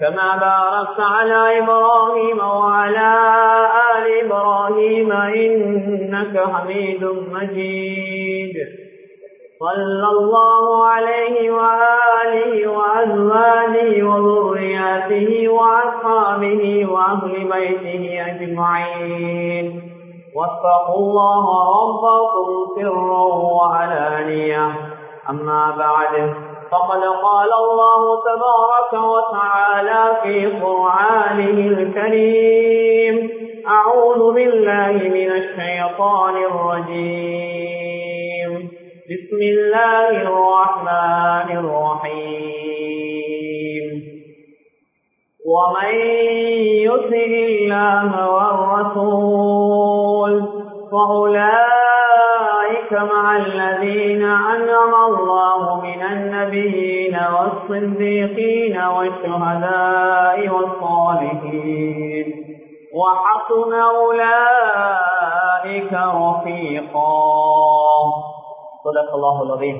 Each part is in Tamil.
كما باركت على إبراهيم وعلى آل إبراهيم إنك حميد مجيد. صلى الله عليه وآله وأزواجه وذرياته وأصحابه وأهل بيته أجمعين. واتقوا الله ربكم سرا وعلانية. أما بعد فقد قال الله تبارك وتعالى في قرآنه الكريم أعوذ بالله من الشيطان الرجيم. بسم الله الرحمن الرحيم. ومن يطع الله والرسول فأولئك مع الذين أنعم الله من النبيين والصديقين والشهداء والصالحين وحسن أولئك رفيقا صدق الله العظيم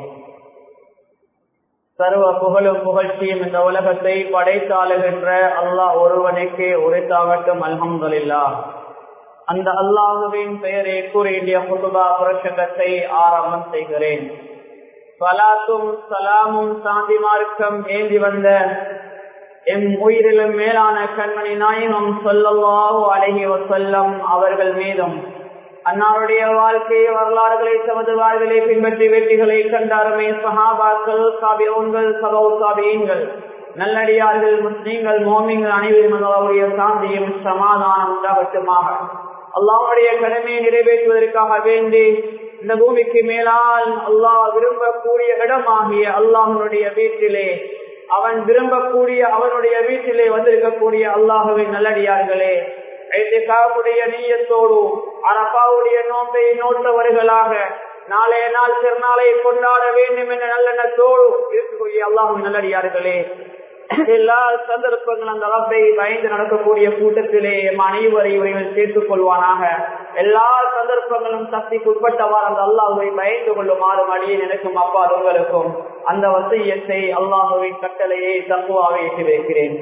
சர்வ புகழும் புகழ்ச்சியும் இந்த உலகத்தை படைத்தாளுகின்ற அல்லாஹ் ஒருவனுக்கு உரைத்தாகட்டும் அல்ஹம்துலில்லா அந்த அல்லாஹுவின் பெயரை கூறிய குதுபா புரட்சகத்தை ஆரம்பம் செய்கிறேன். சலாத்தும் சலாமும் சாந்தி மார்க்கம் ஏந்தி வந்த எம் உயிரிலும் மேலான கண்மணி நாயகம் சொல்லல்லாஹு அழகி வசல்லம் அவர்கள் மீதும் அன்னாருடைய வாழ்க்கை வரலாறுகளை தமது வாழ்களை பின்பற்றி வெற்றிகளை கண்டாருமே சஹாபாக்கள் சாபியோன்கள் சபௌ சாபியங்கள் நல்லடியார்கள் முஸ்லீம்கள் மோமிங்கள் அனைவரும் அவருடைய சாந்தியும் சமாதானம் உண்டாகட்டுமாக. அல்லாவுடைய கடமையை நிறைவேற்றுவதற்காக வேண்டி இந்த பூமிக்கு மேலால் அல்லாஹ் விரும்பக்கூடிய இடமாகிய அல்லாஹனுடைய வீட்டிலே அவன் விரும்பக்கூடிய அவனுடைய வீட்டிலே வந்திருக்கக்கூடிய அல்லாஹுவின் நல்லடியார்களே. ஐத்திகாவுடைய நீயத்தோடு அரப்பாவுடைய நோம்பை நோட்டவர்களாக நாளைய நாள் திருநாளை கொண்டாட வேண்டும் என்ற நல்லெண்ணத்தோடு இருக்கக்கூடிய அல்லாஹும் நல்லடியார்களே. எல்லா சந்தர்ப்பங்களும் அந்த ரப்பை பயந்து நடக்கக்கூடிய கூட்டத்திலே அனைவரை இவர்கள் சேர்த்துக் கொள்வானாக. எல்லா சந்தர்ப்பங்களும் சக்திக்கு உட்பட்டவாறு அந்த அல்லாஹுவை பயந்து கொள்ளுமாறு அடியே நினைக்கும் அப்பா உங்களுக்கும் அந்த வசையத்தை அல்லாஹுவின் கட்டளையை தங்குவாவை ஏற்றி வைக்கிறேன்.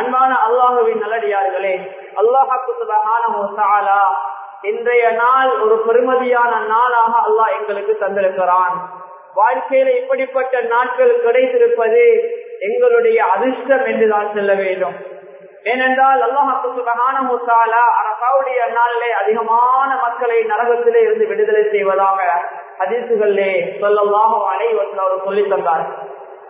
அன்பான அல்லாஹுவின் நல்லடியார்களே அல்லாஹாலா இன்றைய நாள் ஒரு பெருமதியான நாளாக அல்லாஹ் எங்களுக்கு தந்திருக்கிறான். வாழ்க்கையில இப்படிப்பட்ட நாட்கள் கிடைத்திருப்பது எங்களுடைய அதிர்ஷ்டம் என்றுதான் செல்ல வேண்டும். ஏனென்றால் அல்லாஹாலா அரசாவுடைய நாளிலே அதிகமான மக்களை நரகத்திலே இருந்து விடுதலை செய்வதாக அதிர்சுகளிலே சொல்லலாக அனைவர்கள் அவர் சொல்லி தந்தார்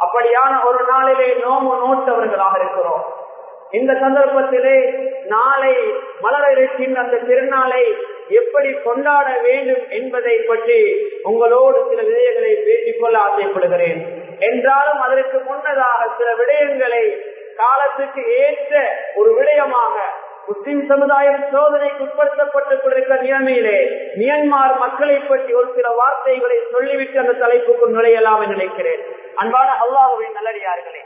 அப்படியான ஒரு நாளிலே நோம்பு நோட்டவர்களாக இருக்கிறோம். இந்த சந்தர்ப்பத்திலே நாளை மலர இருக்கின்ற அந்த திருநாளை எப்படி கொண்டாட வேண்டும் என்பதை பற்றி உங்களோடு சில விடயங்களை பேசிக்கொள்ள ஆசைப்படுகிறேன். என்றாலும் அதற்கு முன்னதாக சில விடயங்களை காலத்துக்கு ஏற்ற ஒரு விடயமாக முஸ்லிம் சமுதாயம் சோதனைக்கு உட்படுத்தப்பட்டுக் கொண்டிருக்கிற நிலைமையிலே மியன்மார் மக்களை பற்றி ஒரு சில வார்த்தைகளை சொல்லிவிட்டு அந்த தலைப்புக்கு நுழையலாம் என்று நினைக்கிறேன். அன்பான அல்லாஹுவின் நல்லடியார்களே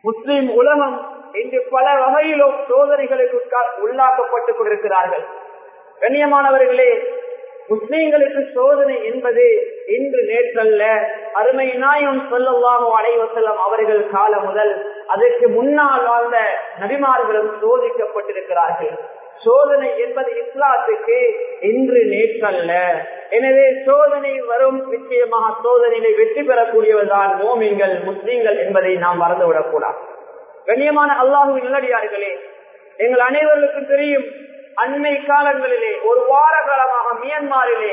முஸ்லிம் உலகம் இன்று பல வகையிலும் சோதனைகளுக்கு உள்ளாக்கப்பட்டுக் கொண்டிருக்கிறார்கள். கண்ணியமானவர்களே முஸ்லீம்களுக்கு சோதனை என்பது இன்று நேற்றல்ல. அருமை நாயம் சொல்லவாக அலைவசல்லம் அவர்கள் காலம் முதல் அதற்கு முன்னால் வாழ்ந்த நபிமார்களும் சோதிக்கப்பட்டிருக்கிறார்கள். சோதனை என்பது இஸ்லாத்துக்கு இன்று நேற்றல்ல. எனவே சோதனை வரும் நிச்சயமாக சோதனையில வெற்றி பெறக்கூடியவர்தான் மோமிங்கள் முஸ்லீம்கள் என்பதை நாம் மறந்துவிடக்கூடாது. கண்ணியமான அல்லாஹுவின் நல்லடியார்களே எங்கள் அனைவருக்கும் தெரியும் அண்மை காலங்களிலே ஒரு வார காலமாக மியன்மாரிலே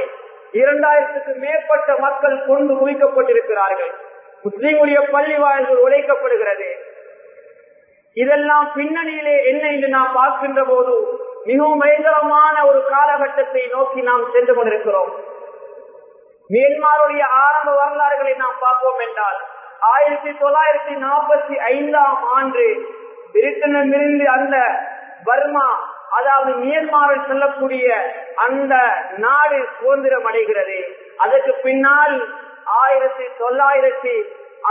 இரண்டாயிரத்துக்கு மேற்பட்ட மக்கள் கொண்டு குவிக்கப்பட்டிருக்கிறார்கள். முஸ்லீமுடைய பள்ளி வாயில்கள் உழைக்கப்படுகிறது இதெல்லாம் பின்னணியிலே என்ன என்று நாம் பார்க்கின்ற போது மிகவும் பயங்கரமான ஒரு காலகட்டத்தை நோக்கி நாம் சென்று கொண்டிருக்கிறோம். மியன்மாருடைய ஆரம்ப வரலாறுகளை நாம் பார்ப்போம் என்றால் ஆயிரத்தி தொள்ளாயிரத்தி நாற்பத்தி ஐந்தாம் ஆண்டு பிரிட்டனிலிருந்து அந்த பர்மா அதாவது மியன்மாரில் செல்லக்கூடிய அந்த நாடு சுதந்திரம் அடைகிறது அதற்கு பின்னால் ஆயிரத்தி தொள்ளாயிரத்தி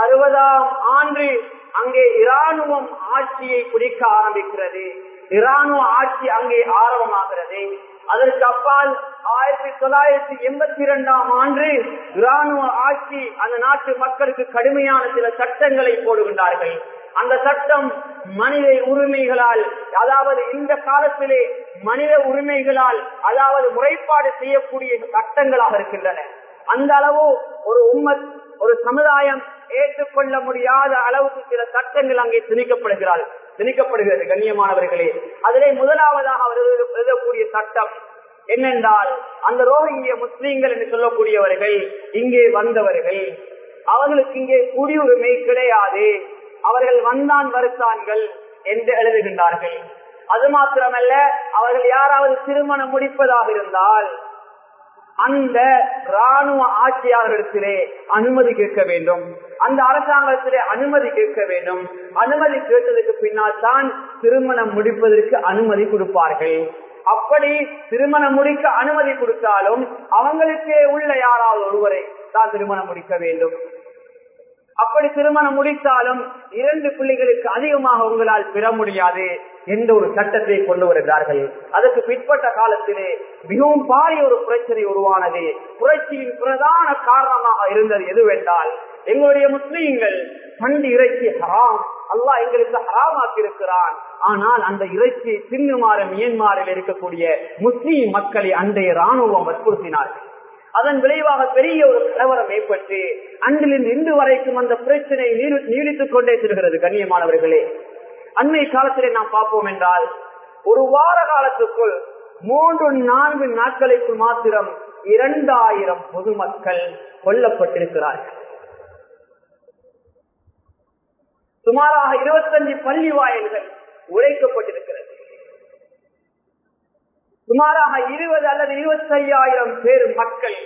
அறுபதாம் ஆண்டு அங்கே இராணுவம் ஆட்சியை குடிக்க ஆரம்பிக்கிறது. இராணுவ ஆட்சி அங்கே ஆரம்பமாகிறது. அதற்கு அப்பால் ஆயிரத்தி தொள்ளாயிரத்தி எண்பத்தி இரண்டாம் ஆண்டு இராணுவ ஆட்சி அந்த நாட்டு மக்களுக்கு கடுமையான சில சட்டங்களை போடுகின்றார்கள். அந்த சட்டம் மனித உரிமைகளால் அதாவது இந்த காலத்திலே மனித உரிமைகளால் அதாவது முறைப்பாடு செய்யக்கூடிய சட்டங்களாக இருக்கின்றன. அந்த அளவு ஒரு உம்மத் ஒரு சமுதாயம் ஏற்றுக்கொள்ள முடியாத அளவுக்கு சில சட்டங்கள் அங்கே திணிக்கப்படுகிறாள். திணிக்கப்படுகிறது கண்ணியமானவர்களே. அதிலே முதலாவதாக அவர் எழுதக்கூடிய சட்டம் என்னென்றால் அந்த ரோஹிங்கிய முஸ்லீம்கள் என்று சொல்லக்கூடியவர்கள் இங்கே வந்தவர்கள். அவர்களுக்கு இங்கே குடியுரிமை கிடையாது. அவர்கள் வந்தான் வருத்தான்கள் என்று எழுதுகின்றார்கள். அது மாத்திரமல்ல அவர்கள் யாராவது திருமணம் முடிப்பதாக இருந்தால் அந்த ராணுவ ஆட்சியாளர்களிடத்திலே அனுமதி கேட்க வேண்டும். அந்த அரசாங்கத்திலே அனுமதி கேட்க வேண்டும். அனுமதி கேட்டதுக்கு பின்னால் தான் திருமணம் முடிப்பதற்கு அனுமதி கொடுப்பார்கள். அப்படி திருமணம் முடிக்க அனுமதி கொடுத்தாலும் அவங்களுக்கே உள்ள யாராவது ஒருவரை தான் திருமணம் முடிக்க வேண்டும். அப்படி திருமணம் முடித்தாலும் இரண்டு பிள்ளைகளுக்கு அதிகமாக உங்களால் பெற முடியாது என்ற ஒரு சட்டத்தை கொண்டு வருகிறார்கள். அதற்கு பிற்பட்ட காலத்திலே மிகவும் பாரிய ஒரு பிரச்சனை உருவானது. புரட்சியின் பிரதான காரணமாக இருந்தது எதுவென்றால் எங்களுடைய முஸ்லீம்கள் பண்டு இறைச்சி ஹராம். அல்லாஹ் எங்களுக்கு ஹராமாக்கி இருக்கிறான் ஆனால் அந்த இறைச்சியை தின்னுமாறு மியன்மாரில் இருக்கக்கூடிய முஸ்லீம் மக்களை அன்றைய ராணுவம் வற்புறுத்தினார்கள். அதன் விளைவாக பெரிய ஒரு கலவரம் ஏற்பட்டு அன்றிலிருந்து இன்று வரைக்கும் அந்த பிரச்சனை நீடித்துக் கொண்டே செல்கிறது கண்ணியமானவர்களே. அண்மை காலத்திலே நாம் பார்ப்போம் என்றால் ஒரு வார காலத்துக்குள் மூன்று நான்கு நாட்களுக்குள் மாத்திரம் இரண்டாயிரம் பொதுமக்கள் கொல்லப்பட்டிருக்கிறார்கள். சுமாராக இருபத்தஞ்சு பள்ளி வாயில்கள் உழைக்கப்பட்டிருக்கிறது சுமாராக இருபது அல்லது இருபத்தி ஐயாயிரம் பேர் மக்கள்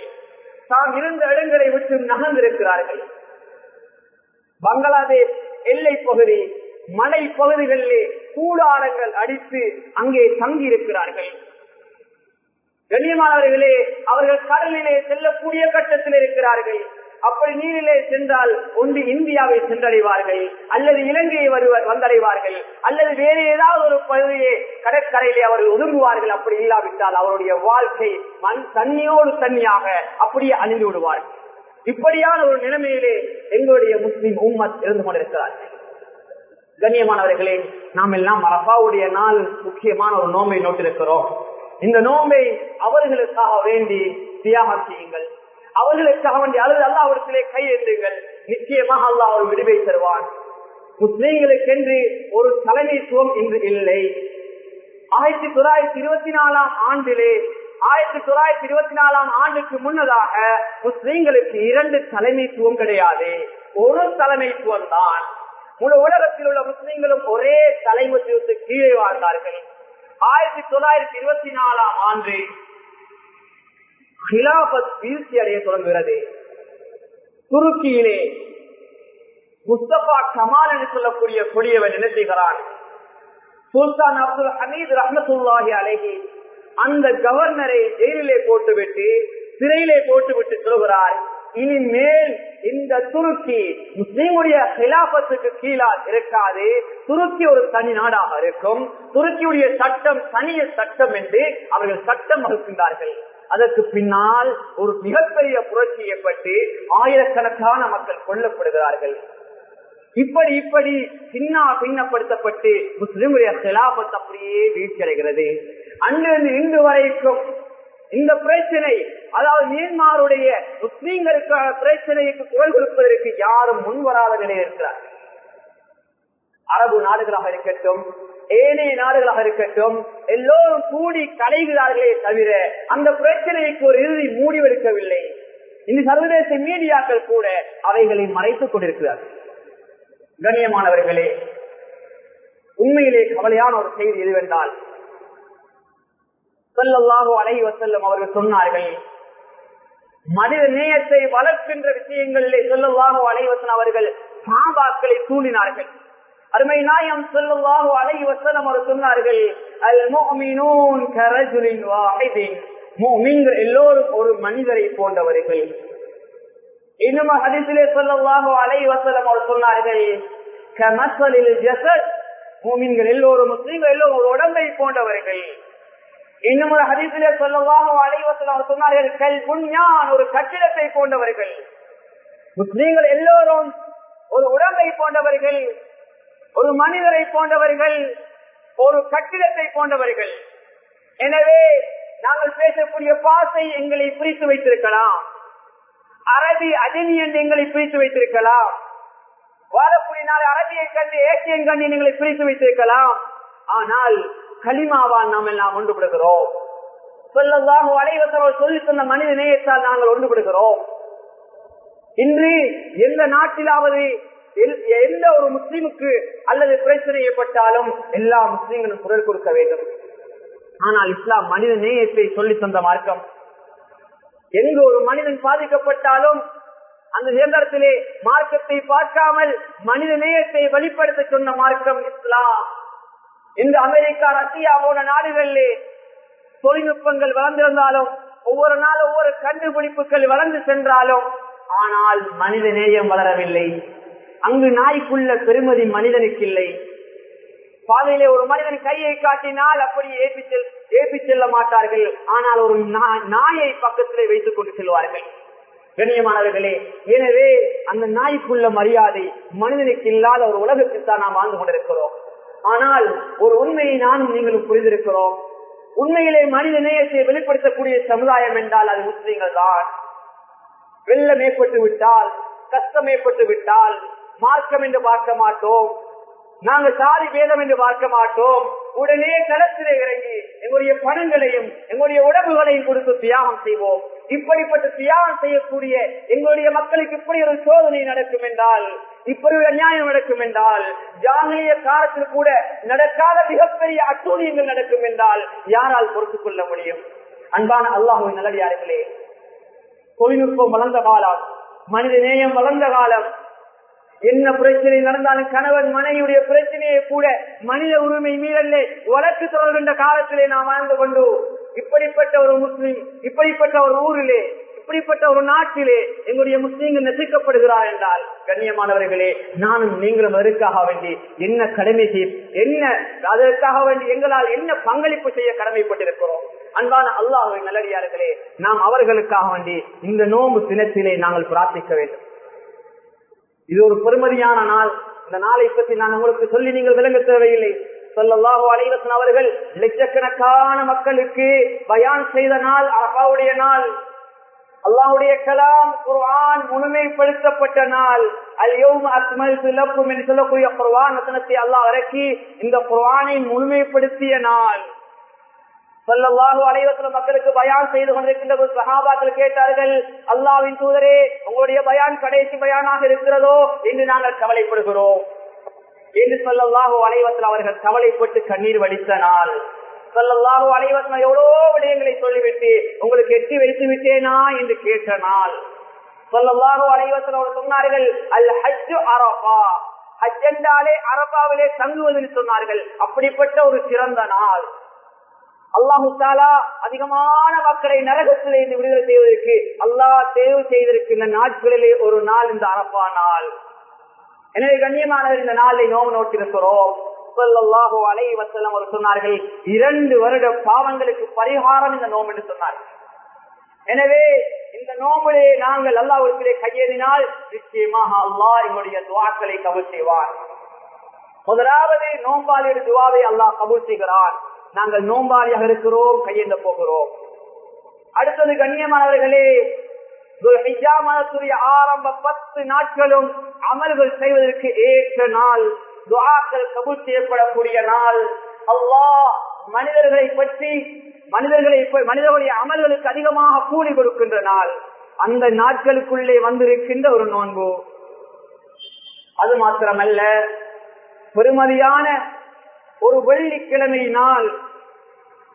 தாம் இருந்த இடங்களை விட்டு நகர்ந்திருக்கிறார்கள். பங்களாதேஷ் எல்லை பகுதி மலை பகுதிகளிலே கூடாரங்கள் அடித்து அங்கே தங்கி இருக்கிறார்கள் கண்ணியமானவர்களே அவர்கள் கடலிலே செல்லக்கூடிய கட்டத்தில் இருக்கிறார்கள். அப்படி நீரிலே சென்றால் ஒன்று இந்தியாவை சென்றடைவார்கள் அல்லது இலங்கையை வருவர் வந்தடைவார்கள் அல்லது வேறு ஏதாவது ஒரு பகுதியை கடற்கரையிலே அவர்கள் ஒதுங்குவார்கள் அப்படி இல்லாவிட்டால் அவருடைய வாழ்க்கை மண் தண்ணியோடு தண்ணியாக அப்படியே அழிந்து விடுவார்கள். இப்படியான ஒரு நிலைமையிலே எங்களுடைய முஸ்லிம் உம்மத் இருந்து கொண்டிருக்கிறார்கள் கண்ணியமானவர்களே நாம் எல்லாம் அரபாவுடைய நாள் முக்கியமான ஒரு நோம்பை நோட்டிருக்கிறோம். இந்த நோம்பை அவர்களுக்காக வேண்டி தியாகம் செய்யுங்கள். அவர்களுக்காக வேண்டிய அல்லது அல்லாவிடத்திலே கையெழுங்கள் நிச்சயமாக அல்லாஹ் அவர் விடுவை தருவான். முஸ்லீம்களுக்கென்று ஒரு தலைமைத்துவம் இன்று இல்லை. ஆயிரத்தி தொள்ளாயிரத்தி இருபத்தி நாலாம் ஆண்டிலே ஆயிரத்தி தொள்ளாயிரத்தி இருபத்தி நாலாம் ஆண்டுக்கு முன்னதாக முஸ்லீம்களுக்கு இரண்டு தலைமைத்துவம் கிடையாது. ஒரு தலைமைத்துவம் தான் முழு உலகத்தில் உள்ள முஸ்லீம்களும் ஒரே தலைமைத்துவத்துக்கு கீழே வாழ்ந்தார்கள். ஆயிரத்தி தொள்ளாயிரத்தி இருபத்தி நாலாம் ஆண்டு ஹிலாபத் வீழ்ச்சி அடைய தொடங்குகிறது. துருக்கியிலே முஸ்தபா கமால் என்று சொல்லக்கூடிய கொடியவன் என்ன செய்கிறான்? சுல்தான் அப்துல் ஹமீத் ரஹமத்துல்லாஹி அலஹி அந்த கவர்னரை ஜெயிலே போட்டுவிட்டு சிறையிலே போட்டுவிட்டு சொல்கிறார். இனிமேல் இந்த துருக்கி முஸ்லீமுடைய கிலாபத்துக்கு கீழால் இருக்காது. துருக்கி ஒரு தனி நாடாக இருக்கும். துருக்கியுடைய சட்டம் தனிய சட்டம் என்று அவர்கள் சட்டம் வகுக்கின்றார்கள். அதற்கு பின்னால் ஒரு மிகப்பெரிய புரட்சி ஏற்பட்டு ஆயிரக்கணக்கான மக்கள் கொல்லப்படுகிறார்கள். இப்படி இப்படி சின்ன பின்னப்படுத்தப்பட்டு முஸ்லிமுடைய செலாபத் அப்படியே வீழ்ச்சியடைகிறது. அங்கிருந்து இன்று வரைக்கும் இந்த பிரச்சனை அதாவது மியன்மாருடைய முஸ்லீம்களுக்கான பிரச்சனைக்கு குரல் கொடுப்பதற்கு யாரும் முன்வராத நிலையில் இருக்கிறார்கள். அரபு நாடுகளாக இருக்கட்டும் ஏனைய நாடுகளாக இருக்கட்டும் எல்லோரும் கூடி கலைகிறார்களே தவிர அந்த பிரச்சனைக்கு ஒரு இறுதி மூடிவெடுக்கவில்லை இந்த சர்வதேச மீடியாக்கள் கூட அவைகளை மறைத்துக் கொண்டிருக்கிறார்கள். கண்ணியமானவர்களே உண்மையிலே கவலையான ஒரு செய்தி எதுவென்றால் சொல்லல்லாகோ அலை வசல்லம் அவர்கள் சொன்னார்கள் மனித நேயத்தை வளர்க்கின்ற விஷயங்களிலே சொல்லல்லாஹோ அலைவசன் அவர்கள் சாபாக்களை தூண்டினார்கள். அருமை நாயம் செல்லுவாக அலை வசனம் அவர் சொன்னார்கள் அல் மோமினூன் கரஜுலின் வாஹிதின். மோமீன்கள் எல்லோரும் ஒரு மனிதரை போன்றவர்கள். இன்னும் ஹதிசிலே அலை இவத்தில் அவர் சொன்னார்கள் கமசலில் ஜசத் மூமின்கள் எல்லோரும் முஸ்லீம்கள் எல்லோரும் ஒரு உடம்பை போன்றவர்கள். இன்னும் ஒரு அலை சொல்லவாக அவர் சொன்னார்கள் கல் புண்ணியான் ஒரு கட்டிடத்தை போன்றவர்கள். முஸ்லீம்கள் எல்லோரும் ஒரு உடம்பை போன்றவர்கள். ஒரு மனிதரை போன்றவர்கள் ஒரு கட்டிடத்தை போன்றவர்கள். எனவே நாங்கள் பேசக்கூடிய பாசை எங்களை பிரித்து வைத்திருக்கலாம். அரபி அஜினி என்று எங்களை பிரித்து வைத்திருக்கலாம். வாழக்கூடிய நாள் அரபியை கண்டு ஏசியன் கண்டு எங்களை பிரித்து வைத்திருக்கலாம். ஆனால் களிமாவால் நாம் எல்லாம் ஒன்றுபடுகிறோம். சொல்லதாக அலைவசர்கள் சொல்லி சொன்ன மனித நேயத்தால் நாங்கள் ஒன்றுபடுகிறோம். இன்று எந்த நாட்டிலாவது எந்த ஒரு முஸ்லீமுக்கு அல்லது பிரச்சனை ஏற்பட்டாலும் எல்லா முஸ்லீம்களும் குரல் கொடுக்க வேண்டும். ஆனால் இஸ்லாம் மனித நேயத்தை சொல்லி தந்த மார்க்கம். எங்கு ஒரு மனிதன் பாதிக்கப்பட்டாலும் அந்த இயந்திரத்திலே மார்க்கத்தை பார்க்காமல் மனித நேயத்தை வெளிப்படுத்த சொன்ன மார்க்கம் இஸ்லாம். இந்த அமெரிக்கா ரஷ்யா போன நாடுகளிலே தொழில்நுட்பங்கள் வளர்ந்திருந்தாலும் ஒவ்வொரு நாள் ஒவ்வொரு கண்டுபிடிப்புகள் வளர்ந்து சென்றாலும் ஆனால் மனித நேயம் வளரவில்லை. அங்கு நாய்க்குள்ள பெருமதி மனிதனுக்கு இல்லை பாதையிலே ஒரு மனிதன் கையை காட்டினால் அப்படி ஏப்பி செல் ஏப்பி செல்ல மாட்டார்கள். ஆனால் ஒரு நாயை பக்கத்திலே வைத்துக் கொண்டு செல்வார்கள். கண்ணியமானவர்களே எனவே அந்த நாய்க்குள்ள மரியாதை மனிதனுக்கு இல்லாத ஒரு உலகத்தில் தான் நாம் வாழ்ந்து கொண்டிருக்கிறோம். ஆனால் ஒரு உண்மையை நானும் நீங்களும் புரிந்திருக்கிறோம். உண்மையிலே மனித நேயத்தை வெளிப்படுத்தக்கூடிய சமுதாயம் என்றால் அது முஸ்லீம்கள் தான் வெள்ளம் ஏற்பட்டு விட்டால் கஷ்டம் ஏற்பட்டு விட்டால் மார்க்கம் என்று பார்க்க மாட்டோம். நாங்கள் சாதி பேதம் என்று பார்க்க மாட்டோம். உடனே களத்திலே இறங்கி எங்களுடைய பணங்களையும் எங்களுடைய உடம்புகளையும் கொடுத்து தியாகம் செய்வோம். இப்படிப்பட்ட தியாகம் செய்யக்கூடிய எங்களுடைய மக்களுக்கு இப்படி ஒரு சோதனை நடக்கும் என்றால் இப்படி ஒரு அநியாயம் நடக்கும் என்றால் ஜாங்கிய காலத்தில் கூட நடக்காத மிகப்பெரிய அட்டூழியங்கள் நடக்கும் என்றால் யாரால் பொறுத்துக் கொள்ள முடியும்? அன்பான அல்லாஹுவின் நல்லடியார்களே தொழில்நுட்பம் வளர்ந்த காலம் மனித நேயம் வளர்ந்த காலம் என்ன பிரச்சனை நடந்தாலும் கணவன் மனைவியுடைய பிரச்சனையை கூட மனித உரிமை மீறலே வழக்கு தொடர்கின்ற காலத்திலே நாம் வாழ்ந்து கொண்டு இப்படிப்பட்ட ஒரு முஸ்லீம் இப்படிப்பட்ட ஒரு ஊரிலே இப்படிப்பட்ட ஒரு நாட்டிலே எங்களுடைய முஸ்லீம்கள் நெசிக்கப்படுகிறார் என்றால் கண்ணியமானவர்களே நானும் நீங்களும் அதற்காக வேண்டி என்ன கடமை செய் என்ன அதற்காக வேண்டி எங்களால் என்ன பங்களிப்பு செய்ய கடமைப்பட்டிருக்கிறோம்? அன்பான அல்லாஹுவின் நல்லடியார்களே நாம் அவர்களுக்காக வேண்டி இந்த நோம்பு தினத்திலே நாங்கள் பிரார்த்திக்க வேண்டும். இது ஒரு பெருமதியான நாள். இந்த நாளை பற்றி நான் உங்களுக்கு சொல்லி நீங்கள் விளங்க தேவையில்லை. சொல்லல்லாஹோ அலைவசன் அவர்கள் லட்சக்கணக்கான மக்களுக்கு பயான் செய்த நாள் அப்பாவுடைய நாள். அல்லாஹுடைய கலாம் குர்ஆன் முழுமைப்படுத்தப்பட்ட நாள். அல்யோம் அக்மல் சிலப்பும் என்று சொல்லக்கூடிய குர்வான் வசனத்தை அல்லாஹ் இறக்கி இந்த குர்வானை முழுமைப்படுத்திய நாள். சொல்லல்லாஹு அலைவசன மக்களுக்கு பயான் செய்து கொண்டிருக்கின்ற ஒரு சகாபாக்கள் கேட்டார்கள் அல்லாவின் தூதரே உங்களுடைய பயான் கடைசி பயானாக இருக்கிறதோ? என்று நாங்கள் கவலைப்படுகிறோம். என்று சொல்லல்லாஹு அலைவசல் அவர்கள் கவலைப்பட்டு கண்ணீர் வடித்த நாள். சொல்லல்லாஹு அலைவசம் எவ்வளோ விடயங்களை சொல்லிவிட்டு உங்களுக்கு எட்டி வைத்து விட்டேனா? என்று கேட்ட நாள். சொல்லல்லாஹு அலைவசல் அவர் சொன்னார்கள் அல் ஹஜ்ஜு அரபா ஹஜ்ஜென்றாலே அரபாவிலே தங்குவதில் சொன்னார்கள். அப்படிப்பட்ட ஒரு சிறந்த நாள். அல்லாஹு தாலா அதிகமான மக்களை நரகத்திலே இருந்து விடுதலை செய்வதற்கு அல்லாஹ் தேர்வு செய்திருக்கின்ற நாட்களிலே ஒரு நாள் இந்த அரப்பா நாள். எனவே கண்ணியமான இந்த நாளை நோவு நோக்கிருக்கிறோம் சொல்லல்லாஹோ அலை வசலம் அவர் சொன்னார்கள் இரண்டு வருட பாவங்களுக்கு பரிகாரம் இந்த நோம்பு என்று சொன்னார்கள். எனவே இந்த நோம்பிலே நாங்கள் அல்லாவிடத்திலே கையேறினால் நிச்சயமாக அல்லாஹ் எங்களுடைய துவாக்களை கபூல் செய்வார். முதலாவது நோம்பாளிയുടെ துவாவை அல்லாஹ் கபூல் செய்கிறான். நாங்கள் நோம்பாளியாக இருக்கிறோம் கையெழுந்த போகிறோம். அடுத்தது கண்ணியமானவர்களே ஆரம்ப பத்து நாட்களும் அமல்கள் செய்வதற்கு ஏற்ற நாள் துவாக்கள் கபூல் செய்யப்படக்கூடிய நாள். அல்லாஹ் மனிதர்களை பற்றி மனிதர்களை மனிதர்களுடைய அமல்களுக்கு அதிகமாக கூலி கொடுக்கின்ற நாள். அந்த நாட்களுக்குள்ளே வந்திருக்கின்ற ஒரு நோன்பு. அது மாத்திரமல்ல பெருமதியான ஒரு வெள்ளிக்கிழமையினால்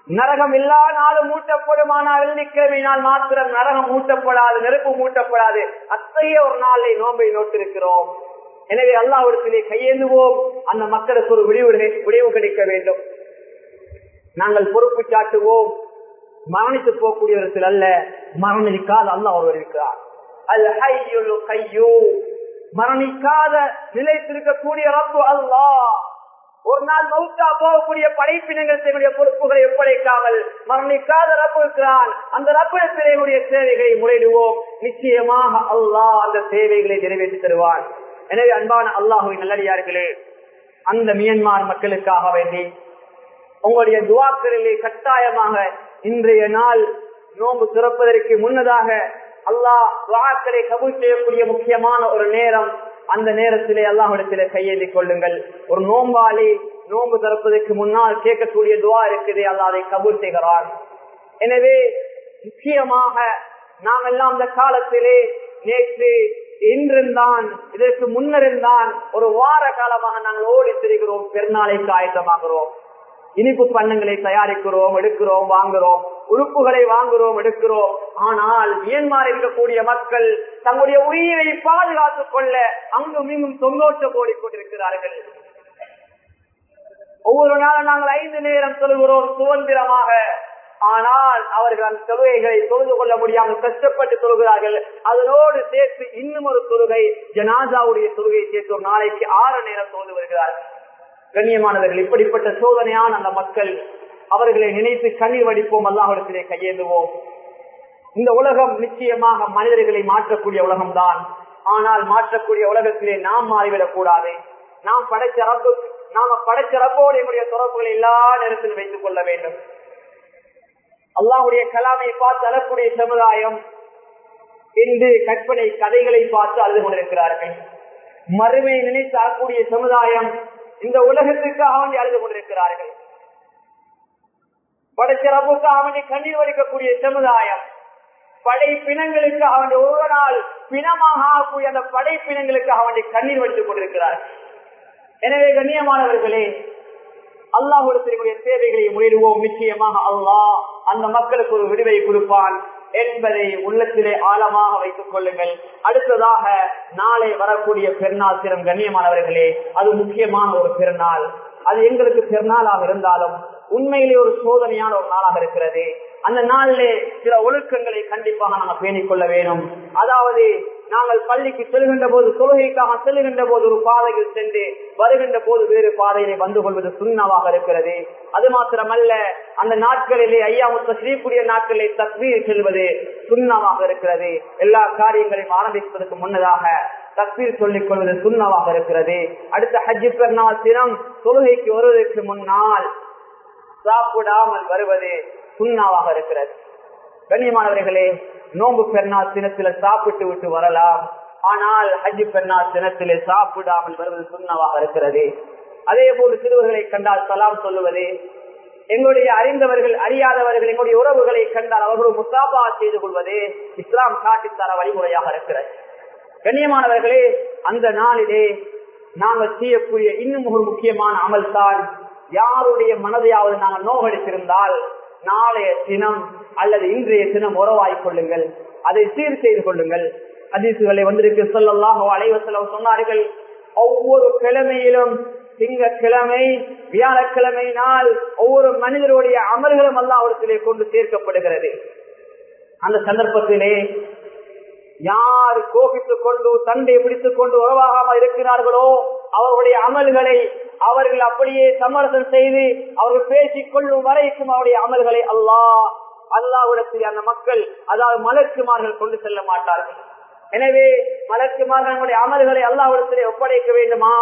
நரகம் எல்லா நாளும் மூட்டப்படுமானா வெள்ளிக்கிழமை நாள் மாத்திரம் நரகம் மூட்டப்படாது நெருப்பு மூட்டப்படாது. அத்தகைய ஒரு நாளை நோன்பை நோட்டிருக்கிறோம் எனவே அல்லாவிடத்திலே கையேந்துவோம். அந்த மக்களுக்கு ஒரு விழிவு விளைவு கிடைக்க வேண்டும். நாங்கள் பொறுப்பு சாட்டுவோம். மரணித்து போகக்கூடியவர்கள் அல்ல. மரணிக்காத அல்ல ஒருவர் இருக்கிறார். அல் ஐயோ கையூ மரணிக்காத நிலைத்திருக்கக்கூடிய ரப்பு அல்லாஹ். ஒரு நாள் மௌத்தா போகக்கூடிய படைப்பினங்கள் செய்யக்கூடிய பொறுப்புகளை ஒப்படைக்காமல் மரணிக்காத ரப்பு இருக்கிறான் அந்த ரப்பிடத்திலேயுடைய சேவைகளை முறையிடுவோம். நிச்சயமாக அல்லாஹ் அந்த சேவைகளை நிறைவேற்றி தருவான். எனவே அன்பான அல்லாஹுவின் நல்லடியார்களே அந்த மியன்மார் மக்களுக்காக வேண்டி உங்களுடைய துவாக்களிலே கட்டாயமாக இன்றைய நாள் நோன்பு திறப்பதற்கு முன்னதாக அல்லாஹ் துவாக்களை கபூல் செய்யக்கூடிய முக்கியமான ஒரு நேரம் அந்த நேரத்திலே அல்லாஹிடத்திலே கையேந்தி கொள்ளுங்கள். ஒரு நோம்பாளி நோன்பு திறப்பதற்கு முன்னால் கேட்கக்கூடிய துவா இருக்குது அல்லாதை அதை செய்கிறார். எனவே முக்கியமாக நாம் எல்லாம் அந்த காலத்திலே நேற்று இன்றிருந்தான் இதற்கு முன்னிருந்தான் ஒரு வார காலமாக நாங்கள் ஓடி திரிகிறோம் பெருநாளைக்கு ஆயத்தமாகிறோம். இனிப்பு பண்ணங்களை தயாரிக்கிறோம் எடுக்கிறோம் வாங்குறோம். உறுப்புகளை வாங்குறோம் எடுக்கிறோம். ஆனால் மியன்மார் இருக்கக்கூடிய மக்கள் தங்களுடைய உயிரை பாதுகாத்துக் கொள்ள அங்கும் இங்கும் தொங்கோட்டம் ஓடிக்கொண்டிருக்கிறார்கள் ஒவ்வொரு நாளும் நாங்கள் ஐந்து நேரம் சொல்கிறோம் சுதந்திரமாக. ஆனால் அவர்கள் அந்த தொழுகைகளை தொழுது கொள்ள முடியாமல் கஷ்டப்பட்டு தொழுகிறார்கள். அதனோடு சேர்த்து இன்னும் ஒரு தொழுகை ஜனாதாவுடைய தொழுகையை சேர்த்து நாளைக்கு ஆறு நேரம் தொழுது வருகிறார்கள். கண்ணியமானவர்கள் இப்படிப்பட்ட சோதனையான அந்த மக்கள் அவர்களை நினைத்து கண்ணீர் வடிப்போம் அல்லாஹிடத்திலே கையேந்துவோம். இந்த உலகம் நிச்சயமாக மனிதர்களை மாற்றக்கூடிய உலகம்தான். ஆனால் மாற்றக்கூடிய உலகத்திலே நாம் மாறிவிடக் கூடாது. நாம் படைச்ச ரப்பு நாம படைச்ச ரப்போடு என்னுடைய தொடர்புகளை எல்லா நேரத்திலும் வைத்துக் கொள்ள வேண்டும். அல்லாஹுடைய கலாமை பார்த்து அழக்கூடிய சமுதாயம் என்று கற்பனை கதைகளை பார்த்து அழுது கொண்டிருக்கிறார்கள். மறுமை நினைத்து அழக்கூடிய சமுதாயம் இந்த உலகத்துக்காக வேண்டி அழுது கொண்டிருக்கிறார்கள். படைச்சிறப்புக்காக வேண்டி கண்ணீர் வடிக்கக்கூடிய சமுதாயம் படைப்பினங்களுக்காக அவன் ஒரு நாள் பிணமாக ஆகக்கூடிய அந்த படைப்பினங்களுக்கு அவனை கண்ணீர் வடித்துக் கொண்டிருக்கிறார். எனவே கண்ணியமானவர்களே அல்லாஹுடைய சேவைகளை முயலுவோம் நிச்சயமாக அல்லாஹ் அந்த மக்களுக்கு ஒரு விடுவை கொடுப்பான். என்பதை உள்ளத்திலே ஆழமாக வைத்துக் கொள்ளுங்கள். அடுத்ததாக நாளை வரக்கூடிய பெருநாள் திறம் கண்ணியமானவர்களே அது முக்கியமான ஒரு பெருநாள். அது எங்களுக்கு பெருநாளாக இருந்தாலும் உண்மையிலே ஒரு சோதனையான ஒரு நாளாக இருக்கிறது. அந்த நாளிலே சில ஒழுக்கங்களை கண்டிப்பாக நம்ம பேணிக் கொள்ள வேண்டும். அதாவது நாங்கள் பள்ளிக்கு செல்கின்ற போது தொழுகைக்காக செல்கின்ற போது ஒரு பாதையில் சென்று வருகின்ற போது வேறு பாதையிலே வந்து கொள்வது சுண்ணாவாக இருக்கிறது. அது மாத்திரமல்ல அந்த நாட்களிலே ஐயா முத்த ஸ்ரீக்குரிய நாட்களிலே தக்வீர் செல்வது சுண்ணாவாக இருக்கிறது. எல்லா காரியங்களையும் ஆரம்பிப்பதற்கு முன்னதாக தக்வீர் சொல்லிக் கொள்வது சுண்ணாவாக இருக்கிறது. அடுத்த ஹஜ்ஜி பெருநாள் தினம் தொழுகைக்கு வருவதற்கு முன்னால் சாப்பிடாமல் வருவது சுண்ணாவாக இருக்கிறது. கண்ணியமானவர்களே நோம்பு பெருநாள் தினத்துல சாப்பிட்டு விட்டு வரலாம். ஆனால் ஹஜ்ஜி பெருநாள் தினத்திலே சாப்பிடாமல் வருவது சுண்ணவாக இருக்கிறது. அதே போல சிறுவர்களை கண்டால் சலாம் சொல்லுவது எங்களுடைய அறிந்தவர்கள் அறியாதவர்கள் எங்களுடைய உறவுகளை கண்டால் அவர்களும் முசாபா செய்து கொள்வது இஸ்லாம் காட்டித்தர வழிமுறையாக இருக்கிறது. கண்ணியமானவர்களே அந்த நாளிலே நாங்கள் செய்யக்கூடிய இன்னும் ஒரு முக்கியமான அமல் தான் யாருடைய மனதையாவது நாங்கள் நோகடித்திருந்தால் நாளைய தினம் அல்லது இன்றைய தினம் உறவாய் கொள்ளுங்கள். அதை சீர் செய்து கொள்ளுங்கள். அதிசுகளை வந்திருக்கு. சொல்லலாம் அலைவசலம் சொன்னார்கள் ஒவ்வொரு கிழமையிலும் திங்கக்கிழமை வியாழக்கிழமை நாள் ஒவ்வொரு மனிதருடைய அமல்களும் அல்லாவிடத்திலே கொண்டு சேர்க்கப்படுகிறது. அந்த சந்தர்ப்பத்திலே யார் கோபித்துக் கொண்டு தண்டை பிடித்துக் கொண்டு உறவாகாமல் இருக்கிறார்களோ அவர்களுடைய அமல்களை அவர்கள் அப்படியே சமரசம் செய்து அவர்கள் பேசிக் கொள்ளும் வரைக்கும் அவருடைய அமல்களை அல்லாஹ் அல்லாவிடத்தில் அந்த மக்கள் அதாவது மலர்க்குமார்கள் கொண்டு செல்ல மாட்டார்கள். எனவே மலர்க்குமார்களுடைய அமல்களை அல்லாவிடத்திலே ஒப்படைக்க வேண்டுமா?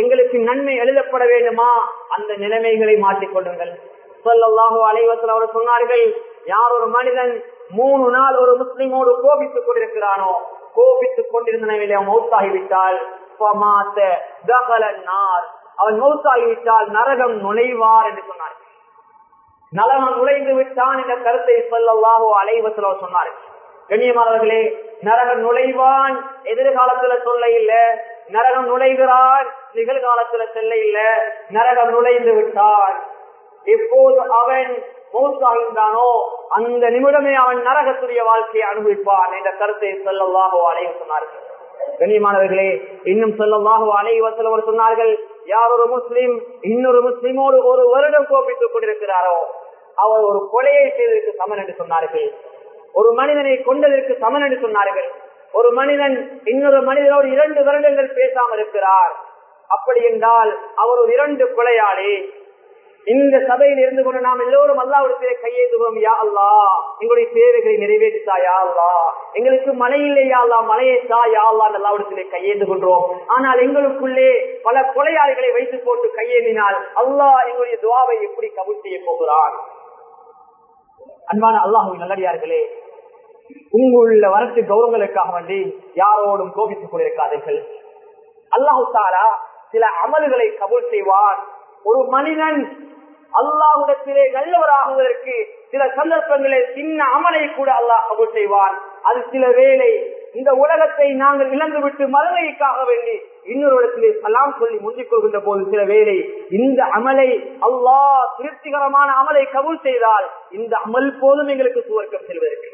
எங்களுக்கு நன்மை எழுதப்பட வேண்டுமா? அந்த நிலைமைகளை மாற்றிக்கொள்ளுங்கள் சொல்லல்லாஹோ அலைவசல் அவர் சொன்னார்கள் யார் ஒரு மனிதன் மூணு நாள் ஒரு முஸ்லிமோடு கோபித்துக் கொண்டிருக்கிறானோ கோபித்துக் கொண்டிருந்த நிலையில மௌத்தாகிவிட்டால் அவன் மௌத்தாகிவிட்டால் நரகம் நுழைவார் என்று சொன்னார்கள். நரகம் நுழைந்து விட்டான் என்ற கருத்தை சொல்லல்லாவோ அலைவசலோ சொன்னார். கண்ணியமானவர்களே நரகம் நுழைவான். எதிர்காலத்துல சொல்ல இல்ல. நரகம் நுழைகிறான். நிகழ்காலத்துல செல்ல இல்ல. நரகம் நுழைந்து விட்டான். எப்போது அவன் மூத்தாகின்றானோ அந்த நிமிடமே அவன் நரகத்துடைய வாழ்க்கையை அனுபவிப்பான் என்ற கருத்தை சொல்லல்லாஹோ அலைவு சொன்னார்கள். கண்ணியமானவர்களே இன்னும் சொல்லல்லாஹோ அலைவசல் சொன்னார்கள் யார் ஒரு முஸ்லீம் இன்னொரு முஸ்லீமோடு ஒரு வருடம் கோபித்துக் கொண்டிருக்கிறாரோ அவர் ஒரு கொலையை செய்ததற்கு சமன் என்று சொன்னார்கள். ஒரு மனிதனை கொண்டதற்கு சமன் என்று சொன்னார்கள். ஒரு மனிதன் இன்னொரு மனிதனோடு இரண்டு வருடங்கள் பேசாமல் இருக்கிறார். அப்படி என்றால் அவர் ஒரு இரண்டு கொலையாளி இந்த சபையில் இருந்து கொண்டு நாம் எல்லோரும் அல்லாவுடைய கையேந்துவோம் யா அல்லா எங்களுடைய தேவைகளை நிறைவேற்றித்தா யா அல்லா எங்களுக்கு மழை இல்லையா அல்லா மழையை தா யா அல்லா அல்லாவிடத்திலே கையேந்து கொண்டோம் ஆனால் எங்களுக்குள்ளே பல கொலையாளிகளை வைத்து போட்டு கையேந்தினால் அல்லாஹ் எங்களுடைய துவாவை எப்படி கபூல் செய்ய போகிறான்? அன்பான அல்லாஹுவின் நல்லடியார்களே உங்களுள்ள வரத்து கௌரவங்களுக்காக வேண்டி யாரோடும் கோபித்துக் கொண்டிருக்காதீர்கள். அல்லாஹு தாரா சில அமல்களை கபூல் செய்வான். ஒரு மனிதன் அல்லாஹுடத்திலே நல்லவராகுவதற்கு சில சந்தர்ப்பங்களில் சின்ன அமலை கூட அல்லாஹ் கபூல் செய்வான். அது சில வேலை இந்த உலகத்தை நாங்கள் இழந்துவிட்டு மறுமைக்காக வேண்டி இன்னொரு இடத்திலே சலாம் சொல்லி முந்திக் கொள்கின்ற போது சில வேலை இந்த அமலை அல்லாஹ் திருப்திகரமான அமலை கபூல் செய்தால் இந்த அமல் போதும் எங்களுக்கு சுவர்க்கம் செல்வதற்கு.